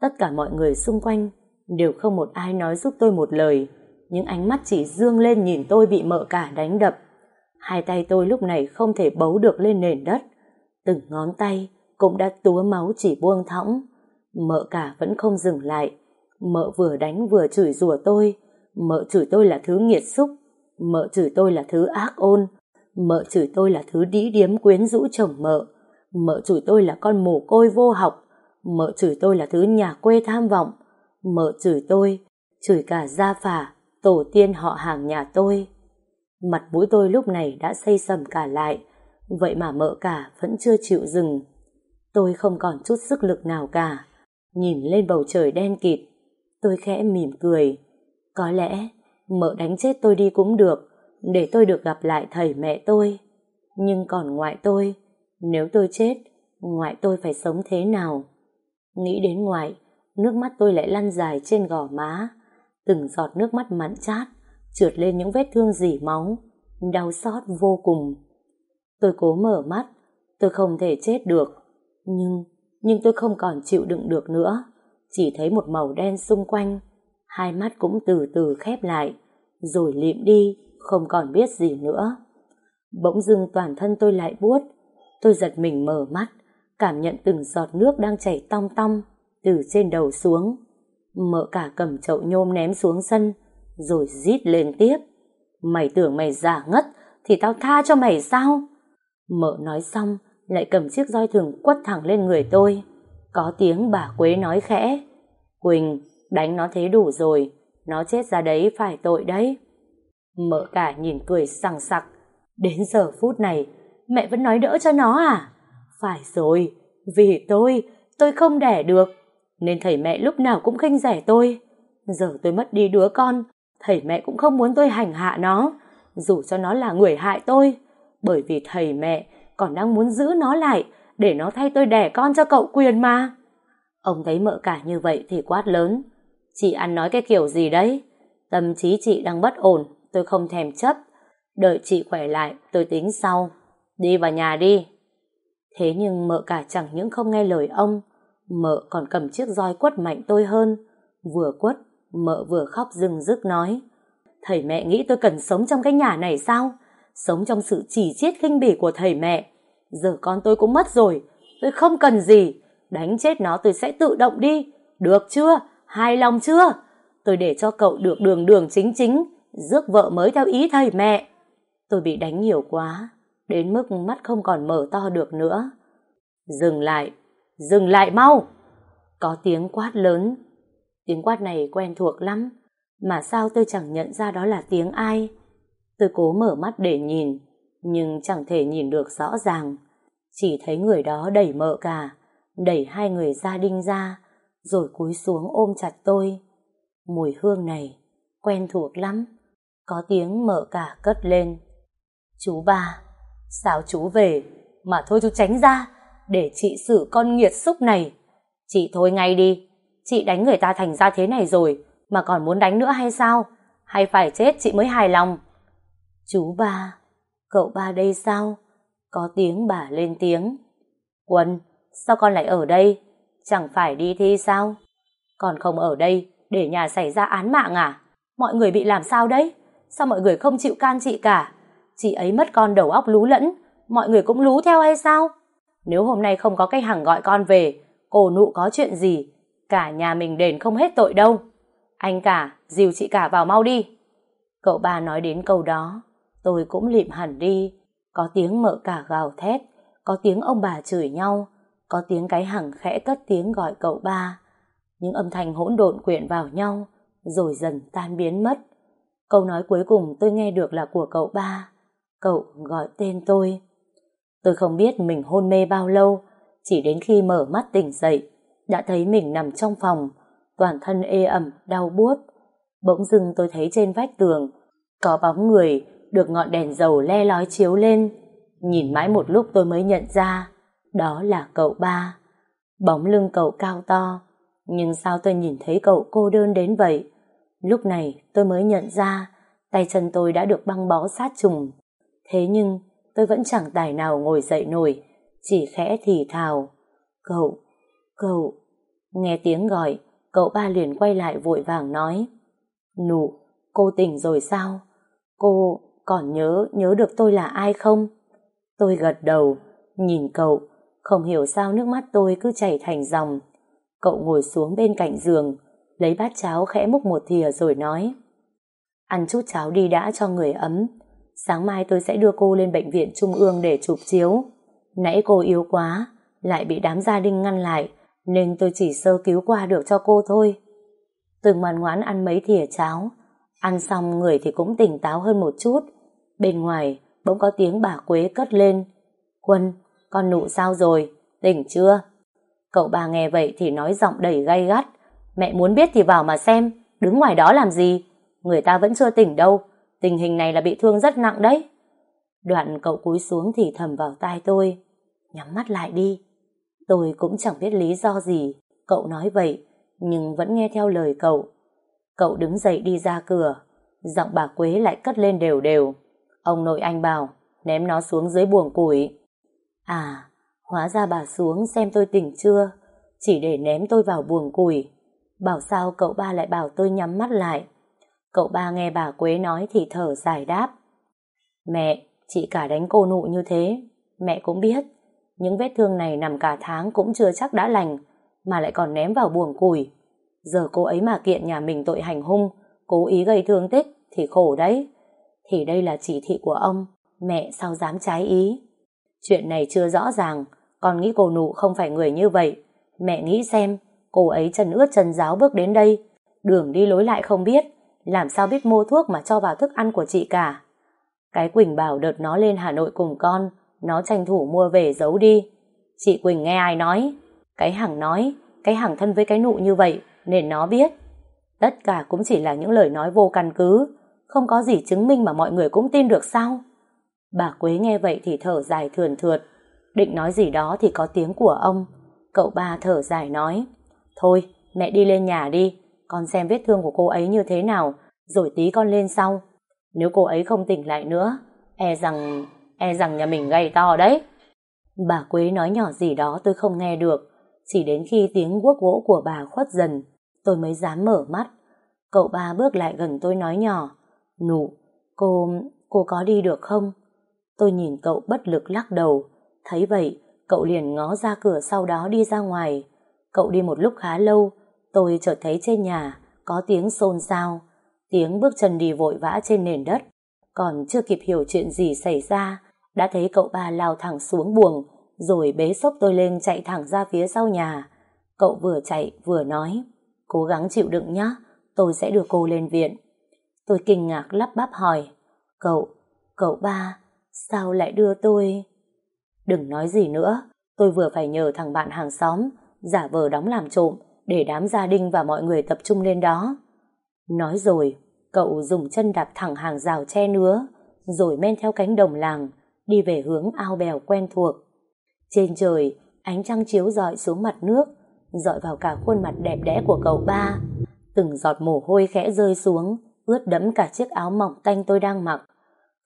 Tất cả mọi người xung quanh đều không một ai nói giúp tôi một lời, những ánh mắt chỉ dương lên nhìn tôi bị mợ cả đánh đập. Hai tay tôi lúc này không thể bấu được lên nền đất, từng ngón tay cũng đã túa máu chỉ buông thõng. Mợ cả vẫn không dừng lại, mợ vừa đánh vừa chửi rủa tôi, mợ chửi tôi là thứ nghiệt xúc, mợ chửi tôi là thứ ác ôn, mợ chửi tôi là thứ đĩ điếm quyến rũ chồng mợ, mợ chửi tôi là con mồ côi vô học, mợ chửi tôi là thứ nhà quê tham vọng, mợ chửi tôi, chửi cả gia phả, tổ tiên họ hàng nhà tôi. Mặt mũi tôi lúc này đã xây sầm cả lại, vậy mà mợ cả vẫn chưa chịu dừng. Tôi không còn chút sức lực nào cả, nhìn lên bầu trời đen kịt, tôi khẽ mỉm cười. Có lẽ mợ đánh chết tôi đi cũng được, để tôi được gặp lại thầy mẹ tôi. Nhưng còn ngoại tôi, nếu tôi chết, ngoại tôi phải sống thế nào? Nghĩ đến ngoại, nước mắt tôi lại lăn dài trên gò má. Từng giọt nước mắt mặn chát, trượt lên những vết thương dỉ máu, đau xót vô cùng. Tôi cố mở mắt, tôi không thể chết được. Nhưng, nhưng tôi không còn chịu đựng được nữa. Chỉ thấy một màu đen xung quanh, hai mắt cũng từ từ khép lại, rồi liệm đi, không còn biết gì nữa. Bỗng dưng toàn thân tôi lại buốt, tôi giật mình mở mắt, cảm nhận từng giọt nước đang chảy tong tong từ trên đầu xuống. Mợ cả cầm chậu nhôm ném xuống sân, rồi rít lên tiếp. Mày tưởng mày giả ngất, thì tao tha cho mày sao? Mợ nói xong, lại cầm chiếc roi thường quất thẳng lên người tôi. Có tiếng bà Quế nói khẽ. Quỳnh, đánh nó thế đủ rồi. Nó chết ra đấy phải tội đấy. Mợ cả nhìn cười sằng sặc. Đến giờ phút này, mẹ vẫn nói đỡ cho nó à? Phải rồi, vì tôi, tôi không đẻ được. Nên thầy mẹ lúc nào cũng khinh rẻ tôi. Giờ tôi mất đi đứa con, thầy mẹ cũng không muốn tôi hành hạ nó, dù cho nó là người hại tôi. Bởi vì thầy mẹ còn đang muốn giữ nó lại để nó thay tôi đẻ con cho cậu quyền mà. Ông thấy mợ cả như vậy thì quát lớn. Chị ăn nói cái kiểu gì đấy? Tâm trí chị đang bất ổn, tôi không thèm chấp. Đợi chị khỏe lại, tôi tính sau. Đi vào nhà đi. Thế nhưng mợ cả chẳng những không nghe lời ông, mợ còn cầm chiếc roi quất mạnh tôi hơn. Vừa quất, mợ vừa khóc rừng rức nói. Thầy mẹ nghĩ tôi cần sống trong cái nhà này sao? Sống trong sự chỉ chiết khinh bỉ của thầy mẹ. Giờ con tôi cũng mất rồi, tôi không cần gì. Đánh chết nó tôi sẽ tự động đi. Được chưa? Hài lòng chưa? Tôi để cho cậu được đường đường chính chính, rước vợ mới theo ý thầy mẹ. Tôi bị đánh nhiều quá, đến mức mắt không còn mở to được nữa. Dừng lại, dừng lại mau! Có tiếng quát lớn. Tiếng quát này quen thuộc lắm, mà sao tôi chẳng nhận ra đó là tiếng ai. Tôi cố mở mắt để nhìn, nhưng chẳng thể nhìn được rõ ràng. Chỉ thấy người đó đẩy mợ cả, đẩy hai người gia đinh ra, rồi cúi xuống ôm chặt tôi. Mùi hương này, quen thuộc lắm. Có tiếng mợ cả cất lên. Chú ba, sao chú về, mà thôi chú tránh ra, để chị xử con nghiệt xúc này. Chị thôi ngay đi, chị đánh người ta thành ra thế này rồi, mà còn muốn đánh nữa hay sao? Hay phải chết chị mới hài lòng? Chú ba, cậu ba đây sao? Có tiếng bà lên tiếng. Quân, sao con lại ở đây? Chẳng phải đi thi sao? Con không ở đây để nhà xảy ra án mạng à? Mọi người bị làm sao đấy? Sao mọi người không chịu can chị cả? Chị ấy mất con đầu óc lú lẫn, mọi người cũng lú theo hay sao? Nếu hôm nay không có cái hàng gọi con về, cổ nụ có chuyện gì, cả nhà mình đền không hết tội đâu. Anh cả, dìu chị cả vào mau đi. Cậu ba nói đến câu đó, tôi cũng lịm hẳn đi. Có tiếng mợ cả gào thét, có tiếng ông bà chửi nhau, có tiếng cái hằng khẽ cất tiếng gọi cậu ba. Những âm thanh hỗn độn quyện vào nhau, rồi dần tan biến mất. Câu nói cuối cùng tôi nghe được là của cậu ba. Cậu gọi tên tôi. Tôi không biết mình hôn mê bao lâu, chỉ đến khi mở mắt tỉnh dậy, đã thấy mình nằm trong phòng, toàn thân ê ẩm, đau buốt. Bỗng dưng tôi thấy trên vách tường, có bóng người được ngọn đèn dầu le lói chiếu lên. Nhìn mãi một lúc tôi mới nhận ra, đó là cậu ba. Bóng lưng cậu cao to, nhưng sao tôi nhìn thấy cậu cô đơn đến vậy? Lúc này tôi mới nhận ra, tay chân tôi đã được băng bó sát trùng. Thế nhưng, tôi vẫn chẳng tài nào ngồi dậy nổi, chỉ khẽ thì thào. Cậu, cậu, nghe tiếng gọi, cậu ba liền quay lại vội vàng nói. Nụ, cô tỉnh rồi sao? Cô còn nhớ, nhớ được tôi là ai không? Tôi gật đầu, nhìn cậu, không hiểu sao nước mắt tôi cứ chảy thành dòng. Cậu ngồi xuống bên cạnh giường, lấy bát cháo khẽ múc một thìa rồi nói. Ăn chút cháo đi đã cho người ấm. Sáng mai tôi sẽ đưa cô lên bệnh viện trung ương để chụp chiếu. Nãy cô yếu quá, lại bị đám gia đình ngăn lại, nên tôi chỉ sơ cứu qua được cho cô thôi. Từng ngoan ngoãn ăn mấy thìa cháo, ăn xong người thì cũng tỉnh táo hơn một chút. Bên ngoài, bỗng có tiếng bà Quế cất lên. Quân, con nụ sao rồi? Tỉnh chưa? Cậu bà nghe vậy thì nói giọng đầy gay gắt. Mẹ muốn biết thì vào mà xem, đứng ngoài đó làm gì? Người ta vẫn chưa tỉnh đâu, tình hình này là bị thương rất nặng đấy. Đoạn cậu cúi xuống thì thầm vào tai tôi. Nhắm mắt lại đi. Tôi cũng chẳng biết lý do gì, cậu nói vậy, nhưng vẫn nghe theo lời cậu. Cậu đứng dậy đi ra cửa, giọng bà Quế lại cất lên đều đều. Ông nội anh bảo, ném nó xuống dưới buồng củi. À, hóa ra bà xuống xem tôi tỉnh chưa, chỉ để ném tôi vào buồng củi. Bảo sao cậu ba lại bảo tôi nhắm mắt lại. Cậu ba nghe bà Quế nói thì thở giải đáp. Mẹ, chị cả đánh cô nụ như thế, mẹ cũng biết. Những vết thương này nằm cả tháng cũng chưa chắc đã lành, mà lại còn ném vào buồng củi. Giờ cô ấy mà kiện nhà mình tội hành hung, cố ý gây thương tích thì khổ đấy. Thì đây là chỉ thị của ông, mẹ sao dám trái ý. Chuyện này chưa rõ ràng, con nghĩ cô nụ không phải người như vậy, Mẹ nghĩ xem, cô ấy chân ướt chân giáo bước đến đây, đường đi lối lại không biết, làm sao biết mua thuốc mà cho vào thức ăn của chị cả. Cái Quỳnh bảo đợt nó lên Hà Nội cùng con, nó tranh thủ mua về giấu đi. Chị Quỳnh nghe ai nói? Cái Hằng nói, cái Hằng thân với cái nụ như vậy, nên nó biết. Tất cả cũng chỉ là những lời nói vô căn cứ, không có gì chứng minh mà mọi người cũng tin được sao? Bà Quế nghe vậy thì thở dài thườn thượt, định nói gì đó thì có tiếng của ông. Cậu ba thở dài nói, thôi mẹ đi lên nhà đi, con xem vết thương của cô ấy như thế nào, rồi tí con lên sau. Nếu cô ấy không tỉnh lại nữa, e rằng, e rằng nhà mình gây to đấy. Bà Quế nói nhỏ gì đó tôi không nghe được, chỉ đến khi tiếng guốc gỗ của bà khuất dần, tôi mới dám mở mắt. Cậu ba bước lại gần tôi nói nhỏ, Nụ, cô, cô có đi được không? Tôi nhìn cậu bất lực lắc đầu, thấy vậy, cậu liền ngó ra cửa sau đó đi ra ngoài. Cậu đi một lúc khá lâu, tôi chợt thấy trên nhà có tiếng xôn xao, tiếng bước chân đi vội vã trên nền đất. Còn chưa kịp hiểu chuyện gì xảy ra, đã thấy cậu ba lao thẳng xuống buồng, rồi bế xốc tôi lên chạy thẳng ra phía sau nhà. Cậu vừa chạy vừa nói, cố gắng chịu đựng nhé, tôi sẽ đưa cô lên viện. Tôi kinh ngạc lắp bắp hỏi, cậu, cậu ba, sao lại đưa tôi? Đừng nói gì nữa, tôi vừa phải nhờ thằng bạn hàng xóm giả vờ đóng làm trộm để đám gia đình và mọi người tập trung lên đó. Nói rồi, cậu dùng chân đạp thẳng hàng rào che nứa, rồi men theo cánh đồng làng, đi về hướng ao bèo quen thuộc. Trên trời, ánh trăng chiếu dọi xuống mặt nước, dọi vào cả khuôn mặt đẹp đẽ của cậu ba. Từng giọt mồ hôi khẽ rơi xuống, ướt đẫm cả chiếc áo mỏng tanh tôi đang mặc.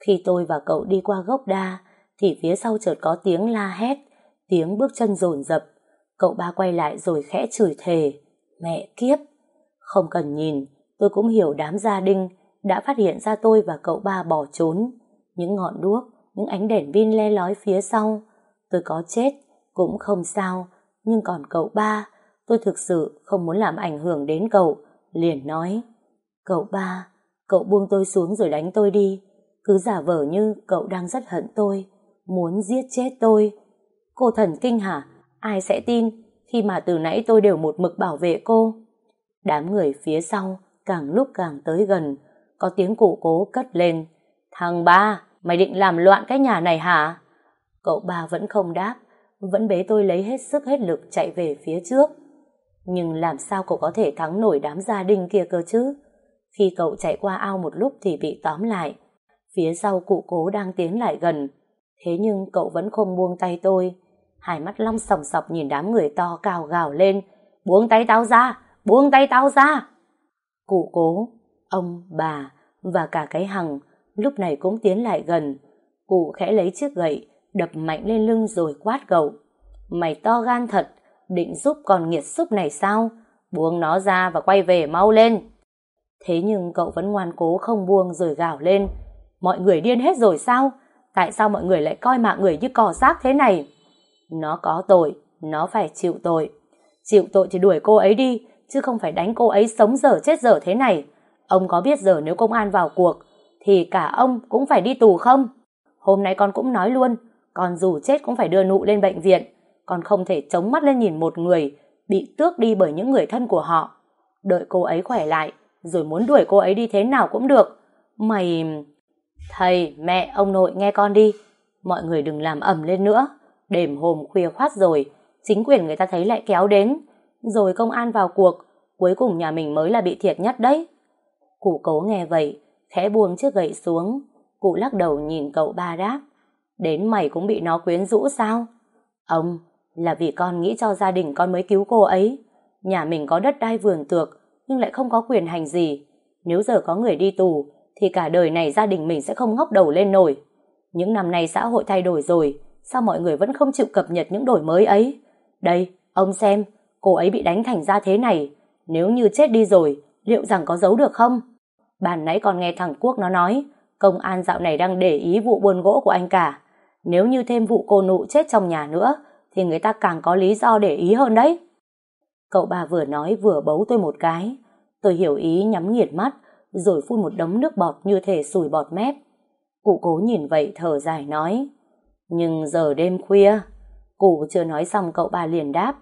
Khi tôi và cậu đi qua gốc đa, thì phía sau chợt có tiếng la hét, tiếng bước chân rồn rập. Cậu ba quay lại rồi khẽ chửi thề, mẹ kiếp. Không cần nhìn, tôi cũng hiểu đám gia đình đã phát hiện ra tôi và cậu ba bỏ trốn. Những ngọn đuốc, những ánh đèn pin le lói phía sau. Tôi có chết, cũng không sao, nhưng còn cậu ba, tôi thực sự không muốn làm ảnh hưởng đến cậu, liền nói. Cậu ba, cậu buông tôi xuống rồi đánh tôi đi, cứ giả vờ như cậu đang rất hận tôi, muốn giết chết tôi. Cô thần kinh hả? Ai sẽ tin khi mà từ nãy tôi đều một mực bảo vệ cô? Đám người phía sau càng lúc càng tới gần, có tiếng cụ cố cất lên. Thằng ba, mày định làm loạn cái nhà này hả? Cậu ba vẫn không đáp, vẫn bế tôi lấy hết sức hết lực chạy về phía trước. Nhưng làm sao cậu có thể thắng nổi đám gia đình kia cơ chứ? Khi cậu chạy qua ao một lúc thì bị tóm lại. Phía sau cụ cố đang tiến lại gần. Thế nhưng cậu vẫn không buông tay tôi. Hai mắt long sòng sọc nhìn đám người to cao gào lên. Buông tay tao ra! Buông tay tao ra! Cụ cố, ông, bà và cả cái hằng lúc này cũng tiến lại gần. Cụ khẽ lấy chiếc gậy, đập mạnh lên lưng rồi quát cậu. Mày to gan thật, định giúp con nghiệt xúc này sao? Buông nó ra và quay về mau lên. Thế nhưng cậu vẫn ngoan cố không buông rồi gào lên. Mọi người điên hết rồi sao? Tại sao mọi người lại coi mạng người như cỏ rác thế này? Nó có tội, nó phải chịu tội. Chịu tội thì đuổi cô ấy đi, chứ không phải đánh cô ấy sống dở chết dở thế này. Ông có biết giờ nếu công an vào cuộc, thì cả ông cũng phải đi tù không? Hôm nay con cũng nói luôn, con dù chết cũng phải đưa nụ lên bệnh viện. Con không thể chống mắt lên nhìn một người bị tước đi bởi những người thân của họ. Đợi cô ấy khỏe lại, rồi muốn đuổi cô ấy đi thế nào cũng được. Mày... Thầy, mẹ, ông nội nghe con đi. Mọi người đừng làm ẩm lên nữa. Đêm hôm khuya khoát rồi, chính quyền người ta thấy lại kéo đến. Rồi công an vào cuộc, cuối cùng nhà mình mới là bị thiệt nhất đấy. Cụ cố nghe vậy, khẽ buông chiếc gậy xuống. Cụ lắc đầu nhìn cậu ba đáp. Đến mày cũng bị nó quyến rũ sao? Ông, là vì con nghĩ cho gia đình con mới cứu cô ấy. Nhà mình có đất đai vườn tược, nhưng lại không có quyền hành gì. Nếu giờ có người đi tù, thì cả đời này gia đình mình sẽ không ngóc đầu lên nổi. Những năm nay xã hội thay đổi rồi, sao mọi người vẫn không chịu cập nhật những đổi mới ấy? Đây, ông xem, cô ấy bị đánh thành ra thế này. Nếu như chết đi rồi, liệu rằng có giấu được không? Bàn nãy còn nghe thằng Quốc nó nói, công an dạo này đang để ý vụ buôn gỗ của anh cả. Nếu như thêm vụ cô nụ chết trong nhà nữa, thì người ta càng có lý do để ý hơn đấy. Cậu bà vừa nói vừa bấu tôi một cái. Tôi hiểu ý nhắm nghiệt mắt, rồi phun một đống nước bọt như thể sùi bọt mép. Cụ cố nhìn vậy thở dài nói. Nhưng giờ đêm khuya, cụ chưa nói xong cậu bà liền đáp.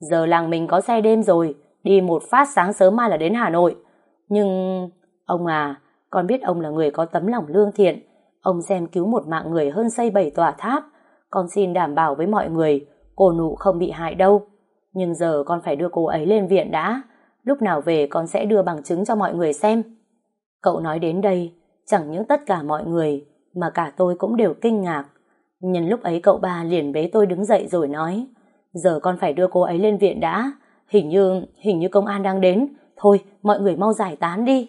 Giờ làng mình có xe đêm rồi, đi một phát sáng sớm mai là đến Hà Nội. Nhưng... Ông à, con biết ông là người có tấm lòng lương thiện. Ông xem cứu một mạng người hơn xây bảy tòa tháp. Con xin đảm bảo với mọi người, cô nụ không bị hại đâu. Nhưng giờ con phải đưa cô ấy lên viện đã. Lúc nào về con sẽ đưa bằng chứng cho mọi người xem. Cậu nói đến đây, chẳng những tất cả mọi người, mà cả tôi cũng đều kinh ngạc. Nhân lúc ấy cậu ba liền bế tôi đứng dậy rồi nói, giờ con phải đưa cô ấy lên viện đã, hình như, hình như công an đang đến, thôi mọi người mau giải tán đi.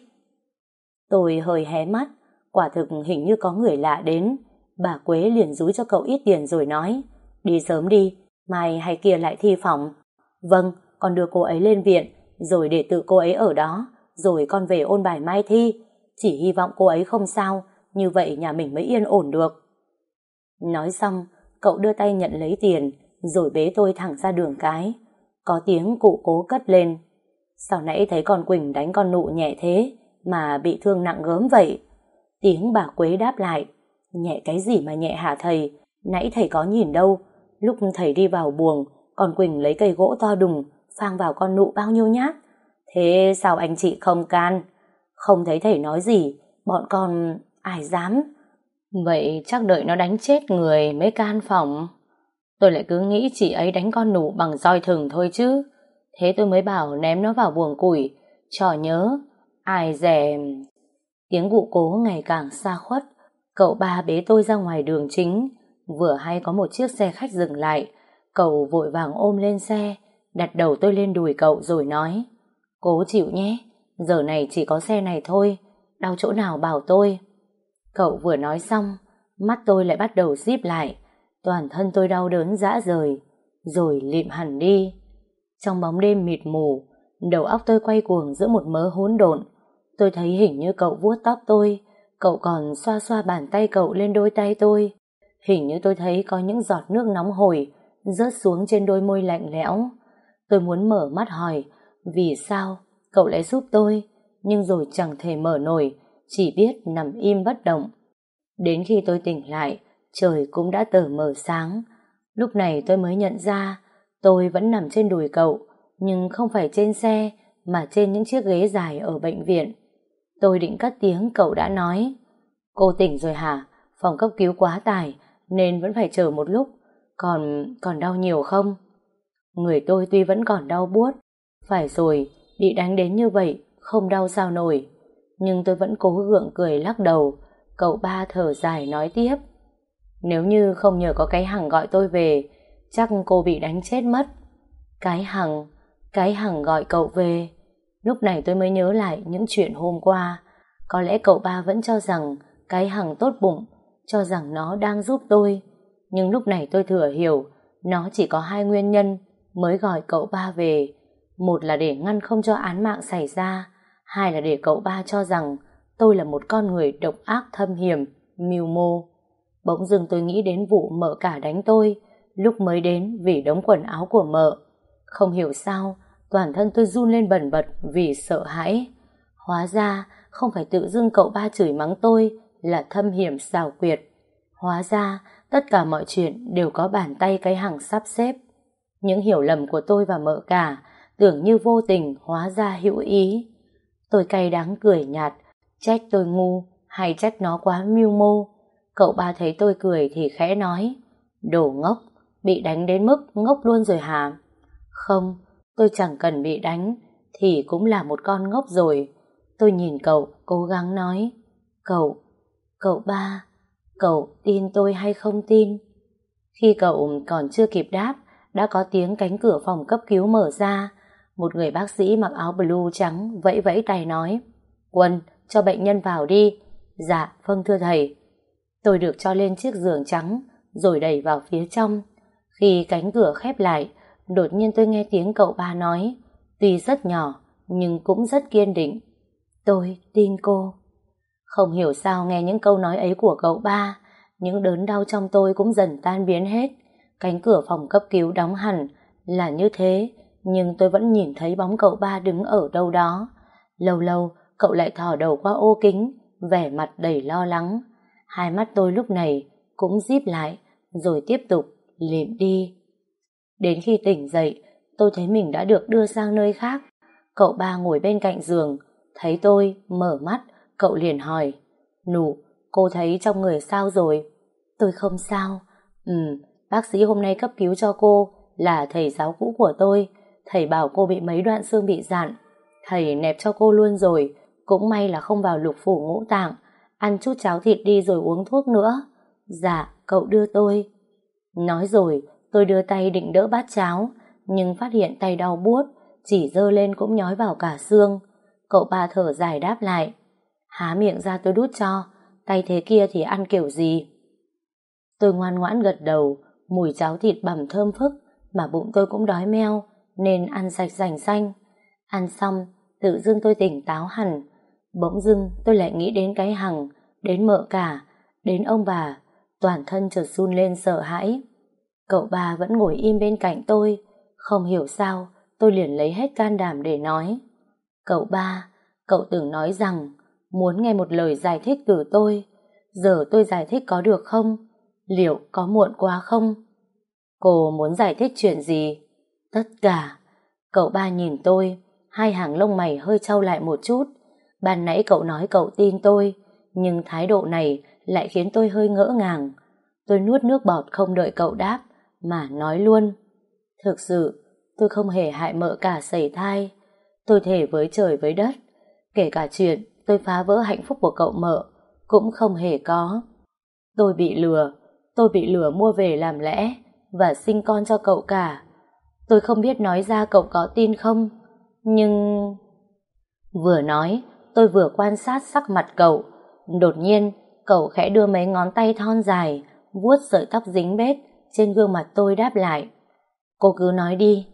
Tôi hơi hé mắt, quả thực hình như có người lạ đến, bà Quế liền rúi cho cậu ít tiền rồi nói, đi sớm đi, mai hay kia lại thi phòng. Vâng, con đưa cô ấy lên viện, rồi để tự cô ấy ở đó, rồi con về ôn bài mai thi. Chỉ hy vọng cô ấy không sao, như vậy nhà mình mới yên ổn được. Nói xong, cậu đưa tay nhận lấy tiền, rồi bế tôi thẳng ra đường cái. Có tiếng cụ cố cất lên. Sao nãy thấy con Quỳnh đánh con nụ nhẹ thế, mà bị thương nặng gớm vậy? Tiếng bà Quế đáp lại. Nhẹ cái gì mà nhẹ hả thầy? Nãy thầy có nhìn đâu. Lúc thầy đi vào buồng, còn Quỳnh lấy cây gỗ to đùng, phang vào con nụ bao nhiêu nhát. Thế sao anh chị không can? Không thấy thầy nói gì, bọn con ai dám. Vậy chắc đợi nó đánh chết người mới can phòng. Tôi lại cứ nghĩ chị ấy đánh con nụ bằng roi thừng thôi chứ. Thế tôi mới bảo ném nó vào buồng củi, trò nhớ, ai rẻ. Tiếng vụ cố ngày càng xa khuất, cậu ba bế tôi ra ngoài đường chính, vừa hay có một chiếc xe khách dừng lại, cậu vội vàng ôm lên xe, đặt đầu tôi lên đùi cậu rồi nói, cố chịu nhé, giờ này chỉ có xe này thôi, đau chỗ nào bảo tôi. Cậu vừa nói xong, mắt tôi lại bắt đầu díp lại, toàn thân tôi đau đớn dã rời, rồi lịm hẳn đi. Trong bóng đêm mịt mù, đầu óc tôi quay cuồng giữa một mớ hỗn độn. Tôi thấy hình như cậu vuốt tóc tôi, cậu còn xoa xoa bàn tay cậu lên đôi tay tôi. Hình như tôi thấy có những giọt nước nóng hổi rớt xuống trên đôi môi lạnh lẽo. Tôi muốn mở mắt hỏi, vì sao cậu lại giúp tôi, nhưng rồi chẳng thể mở nổi, chỉ biết nằm im bất động. Đến khi tôi tỉnh lại, trời cũng đã tờ mờ sáng. Lúc này tôi mới nhận ra tôi vẫn nằm trên đùi cậu, nhưng không phải trên xe, mà trên những chiếc ghế dài ở bệnh viện. Tôi định cắt tiếng cậu đã nói. Cô tỉnh rồi hả? Phòng cấp cứu quá tải, nên vẫn phải chờ một lúc. Còn, còn đau nhiều không? Người tôi tuy vẫn còn đau buốt. Phải rồi, bị đánh đến như vậy, không đau sao nổi nhưng tôi vẫn cố gượng cười lắc đầu. Cậu ba thở dài nói tiếp. Nếu như không nhờ có cái hằng gọi tôi về, chắc cô bị đánh chết mất. Cái hằng, cái hằng gọi cậu về. Lúc này tôi mới nhớ lại những chuyện hôm qua. Có lẽ cậu ba vẫn cho rằng cái hằng tốt bụng, cho rằng nó đang giúp tôi. Nhưng lúc này tôi thừa hiểu, nó chỉ có hai nguyên nhân mới gọi cậu ba về. Một là để ngăn không cho án mạng xảy ra, hai là để cậu ba cho rằng tôi là một con người độc ác thâm hiểm, mưu mô. Bỗng dưng tôi nghĩ đến vụ mợ cả đánh tôi, lúc mới đến vì đống quần áo của mợ. Không hiểu sao, toàn thân tôi run lên bẩn bật vì sợ hãi. Hóa ra, không phải tự dưng cậu ba chửi mắng tôi là thâm hiểm xảo quyệt. Hóa ra, tất cả mọi chuyện đều có bàn tay cái hàng sắp xếp. Những hiểu lầm của tôi và mợ cả tưởng như vô tình hóa ra hữu ý. Tôi cay đắng cười nhạt, trách tôi ngu hay trách nó quá mưu mô. Cậu ba thấy tôi cười thì khẽ nói, đồ ngốc, bị đánh đến mức ngốc luôn rồi hả? Không, tôi chẳng cần bị đánh, thì cũng là một con ngốc rồi. Tôi nhìn cậu, cố gắng nói, cậu, cậu ba, cậu tin tôi hay không tin? Khi cậu còn chưa kịp đáp, đã có tiếng cánh cửa phòng cấp cứu mở ra, một người bác sĩ mặc áo blue trắng vẫy vẫy tay nói Quân, cho bệnh nhân vào đi. Dạ, vâng thưa thầy. Tôi được cho lên chiếc giường trắng, rồi đẩy vào phía trong. Khi cánh cửa khép lại, đột nhiên tôi nghe tiếng cậu ba nói, tuy rất nhỏ, nhưng cũng rất kiên định. Tôi tin cô. Không hiểu sao nghe những câu nói ấy của cậu ba, những đớn đau trong tôi cũng dần tan biến hết. Cánh cửa phòng cấp cứu đóng hẳn, là như thế, nhưng tôi vẫn nhìn thấy bóng cậu ba đứng ở đâu đó. Lâu lâu, cậu lại thò đầu qua ô kính, vẻ mặt đầy lo lắng. Hai mắt tôi lúc này cũng díp lại, rồi tiếp tục liệm đi. Đến khi tỉnh dậy, tôi thấy mình đã được đưa sang nơi khác. Cậu ba ngồi bên cạnh giường, thấy tôi, mở mắt, cậu liền hỏi. Nụ, cô thấy trong người sao rồi? Tôi không sao. Ừ, bác sĩ hôm nay cấp cứu cho cô là thầy giáo cũ của tôi. Thầy bảo cô bị mấy đoạn xương bị dạn. Thầy nẹp cho cô luôn rồi, cũng may là không vào lục phủ ngũ tạng. Ăn chút cháo thịt đi rồi uống thuốc nữa. Dạ, cậu đưa tôi. Nói rồi, tôi đưa tay định đỡ bát cháo, nhưng phát hiện tay đau buốt, chỉ dơ lên cũng nhói vào cả xương. Cậu ba thở dài đáp lại. Há miệng ra tôi đút cho, tay thế kia thì ăn kiểu gì? Tôi ngoan ngoãn gật đầu, mùi cháo thịt bằm thơm phức, mà bụng tôi cũng đói meo, nên ăn sạch rành xanh. Ăn xong, tự dưng tôi tỉnh táo hẳn. Bỗng dưng tôi lại nghĩ đến cái hằng, đến mợ cả, đến ông bà, toàn thân chợt run lên sợ hãi. Cậu ba vẫn ngồi im bên cạnh tôi, không hiểu sao, tôi liền lấy hết can đảm để nói. Cậu ba, cậu từng nói rằng muốn nghe một lời giải thích từ tôi. Giờ tôi giải thích có được không? Liệu có muộn quá không? Cô muốn giải thích chuyện gì? Tất cả. Cậu ba nhìn tôi, hai hàng lông mày hơi trao lại một chút. Ban nãy cậu nói cậu tin tôi, nhưng thái độ này lại khiến tôi hơi ngỡ ngàng. Tôi nuốt nước bọt không đợi cậu đáp, mà nói luôn. Thực sự, tôi không hề hại mợ cả sảy thai. Tôi thể với trời với đất, kể cả chuyện tôi phá vỡ hạnh phúc của cậu mợ, cũng không hề có. Tôi bị lừa, tôi bị lừa mua về làm lẽ và sinh con cho cậu cả. Tôi không biết nói ra cậu có tin không, nhưng... Vừa nói, tôi vừa quan sát sắc mặt cậu. Đột nhiên, cậu khẽ đưa mấy ngón tay thon dài, vuốt sợi tóc dính bết trên gương mặt tôi đáp lại. Cô cứ nói đi,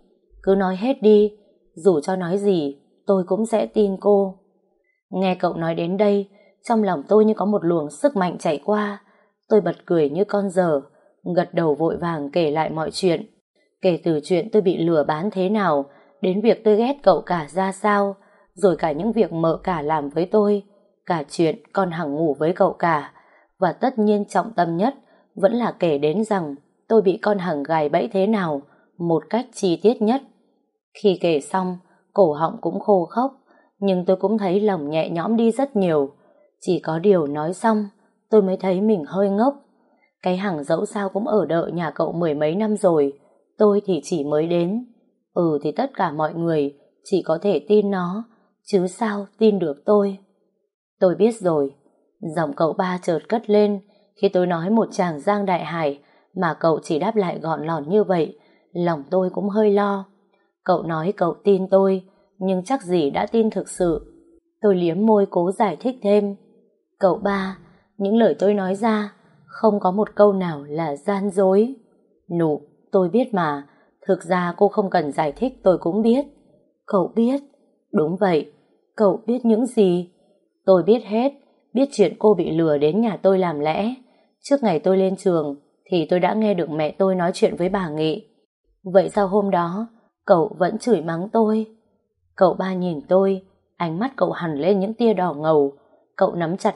cứ nói hết đi, dù cho nói gì, tôi cũng sẽ tin cô. Nghe cậu nói đến đây, trong lòng tôi như có một luồng sức mạnh chảy qua. Tôi bật cười như con dở, gật đầu vội vàng kể lại mọi chuyện. Kể từ chuyện tôi bị lừa bán thế nào, đến việc tôi ghét cậu cả ra sao, rồi cả những việc mợ cả làm với tôi, cả chuyện con hằng ngủ với cậu cả. Và tất nhiên trọng tâm nhất vẫn là kể đến rằng tôi bị con hằng gài bẫy thế nào, một cách chi tiết nhất. Khi kể xong, cổ họng cũng khô khốc, nhưng tôi cũng thấy lòng nhẹ nhõm đi rất nhiều. Chỉ có điều nói xong, tôi mới thấy mình hơi ngốc. Cái hằng dẫu sao cũng ở đợi nhà cậu mười mấy năm rồi, tôi thì chỉ mới đến. Ừ thì tất cả mọi người chỉ có thể tin nó, chứ sao tin được tôi. Tôi biết rồi, giọng cậu ba chợt cất lên khi tôi nói một chàng giang đại hải mà cậu chỉ đáp lại gọn lòn như vậy, lòng tôi cũng hơi lo. Cậu nói cậu tin tôi, nhưng chắc gì đã tin thực sự. Tôi liếm môi cố giải thích thêm. Cậu ba, những lời tôi nói ra, không có một câu nào là gian dối. Nụ, tôi biết mà, thực ra cô không cần giải thích tôi cũng biết. Cậu biết, đúng vậy, cậu biết những gì? Tôi biết hết, biết chuyện cô bị lừa đến nhà tôi làm lẽ. Trước ngày tôi lên trường, thì tôi đã nghe được mẹ tôi nói chuyện với bà Nghị. Vậy sao hôm đó, cậu vẫn chửi mắng tôi? Cậu ba nhìn tôi, ánh mắt cậu hẳn lên những tia đỏ ngầu, cậu nắm chặt